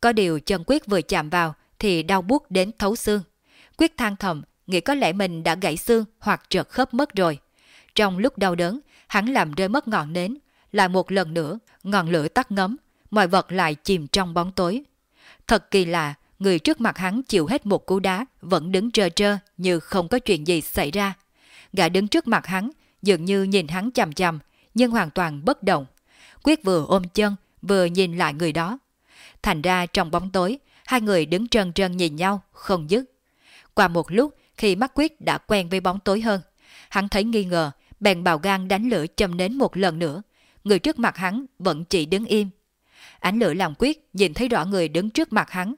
[SPEAKER 1] Có điều chân Quyết vừa chạm vào thì đau buốt đến thấu xương. Quyết than thầm, nghĩ có lẽ mình đã gãy xương hoặc trật khớp mất rồi. Trong lúc đau đớn, hắn làm rơi mất ngọn nến. Lại một lần nữa, ngọn lửa tắt ngấm, mọi vật lại chìm trong bóng tối. Thật kỳ lạ, người trước mặt hắn chịu hết một cú đá, vẫn đứng trơ trơ như không có chuyện gì xảy ra. Gã đứng trước mặt hắn, dường như nhìn hắn chằm chằm, nhưng hoàn toàn bất động. Quyết vừa ôm chân, vừa nhìn lại người đó. Thành ra trong bóng tối, hai người đứng trân trân nhìn nhau, không dứt. Qua một lúc, khi mắt Quyết đã quen với bóng tối hơn, Hắn thấy nghi ngờ, bèn bào gan đánh lửa châm nến một lần nữa. Người trước mặt hắn vẫn chỉ đứng im. Ánh lửa làm quyết nhìn thấy rõ người đứng trước mặt hắn.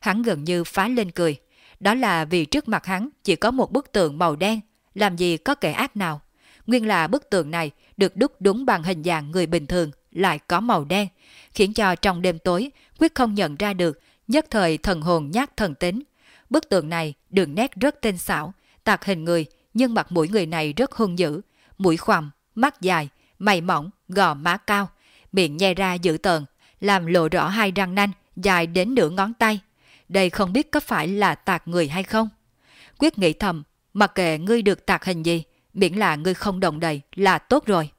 [SPEAKER 1] Hắn gần như phá lên cười. Đó là vì trước mặt hắn chỉ có một bức tượng màu đen, làm gì có kẻ ác nào. Nguyên là bức tượng này được đúc đúng bằng hình dạng người bình thường, lại có màu đen, khiến cho trong đêm tối quyết không nhận ra được, nhất thời thần hồn nhát thần tính. Bức tượng này đường nét rất tinh xảo, tạc hình người, nhưng mặt mũi người này rất hung dữ, mũi khoằm, mắt dài, mày mỏng, gò má cao, miệng nhe ra dữ tợn, làm lộ rõ hai răng nanh dài đến nửa ngón tay. Đây không biết có phải là tạc người hay không? Quyết nghĩ thầm, mặc kệ ngươi được tạc hình gì, miễn là ngươi không động đậy là tốt rồi.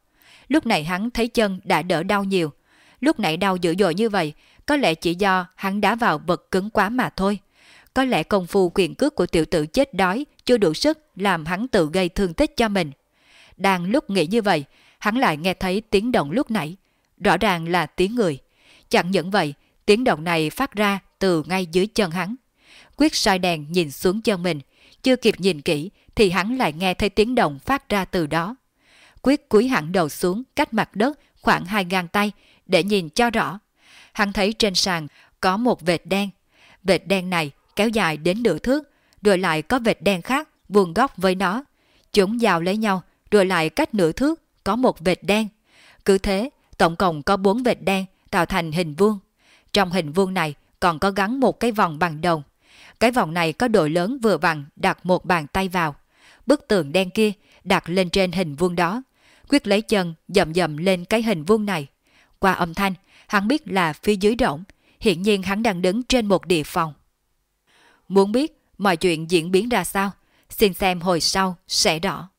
[SPEAKER 1] Lúc này hắn thấy chân đã đỡ đau nhiều. Lúc nãy đau dữ dội như vậy, có lẽ chỉ do hắn đá vào vật cứng quá mà thôi. Có lẽ công phu quyền cước của tiểu tử chết đói chưa đủ sức làm hắn tự gây thương tích cho mình. Đang lúc nghĩ như vậy, hắn lại nghe thấy tiếng động lúc nãy. Rõ ràng là tiếng người. Chẳng những vậy, tiếng động này phát ra từ ngay dưới chân hắn. Quyết soi đèn nhìn xuống chân mình, chưa kịp nhìn kỹ thì hắn lại nghe thấy tiếng động phát ra từ đó. Quyết cúi hẳn đầu xuống cách mặt đất khoảng hai gang tay để nhìn cho rõ. Hắn thấy trên sàn có một vệt đen. Vệt đen này kéo dài đến nửa thước, rồi lại có vệt đen khác vuông góc với nó. Chúng giao lấy nhau, rồi lại cách nửa thước có một vệt đen. Cứ thế, tổng cộng có bốn vệt đen tạo thành hình vuông. Trong hình vuông này còn có gắn một cái vòng bằng đồng. Cái vòng này có độ lớn vừa bằng đặt một bàn tay vào. Bức tường đen kia đặt lên trên hình vuông đó. Quyết lấy chân dậm dậm lên cái hình vuông này. Qua âm thanh, hắn biết là phía dưới rỗng. Hiện nhiên hắn đang đứng trên một địa phòng. Muốn biết mọi chuyện diễn biến ra sao? Xin xem hồi sau sẽ rõ.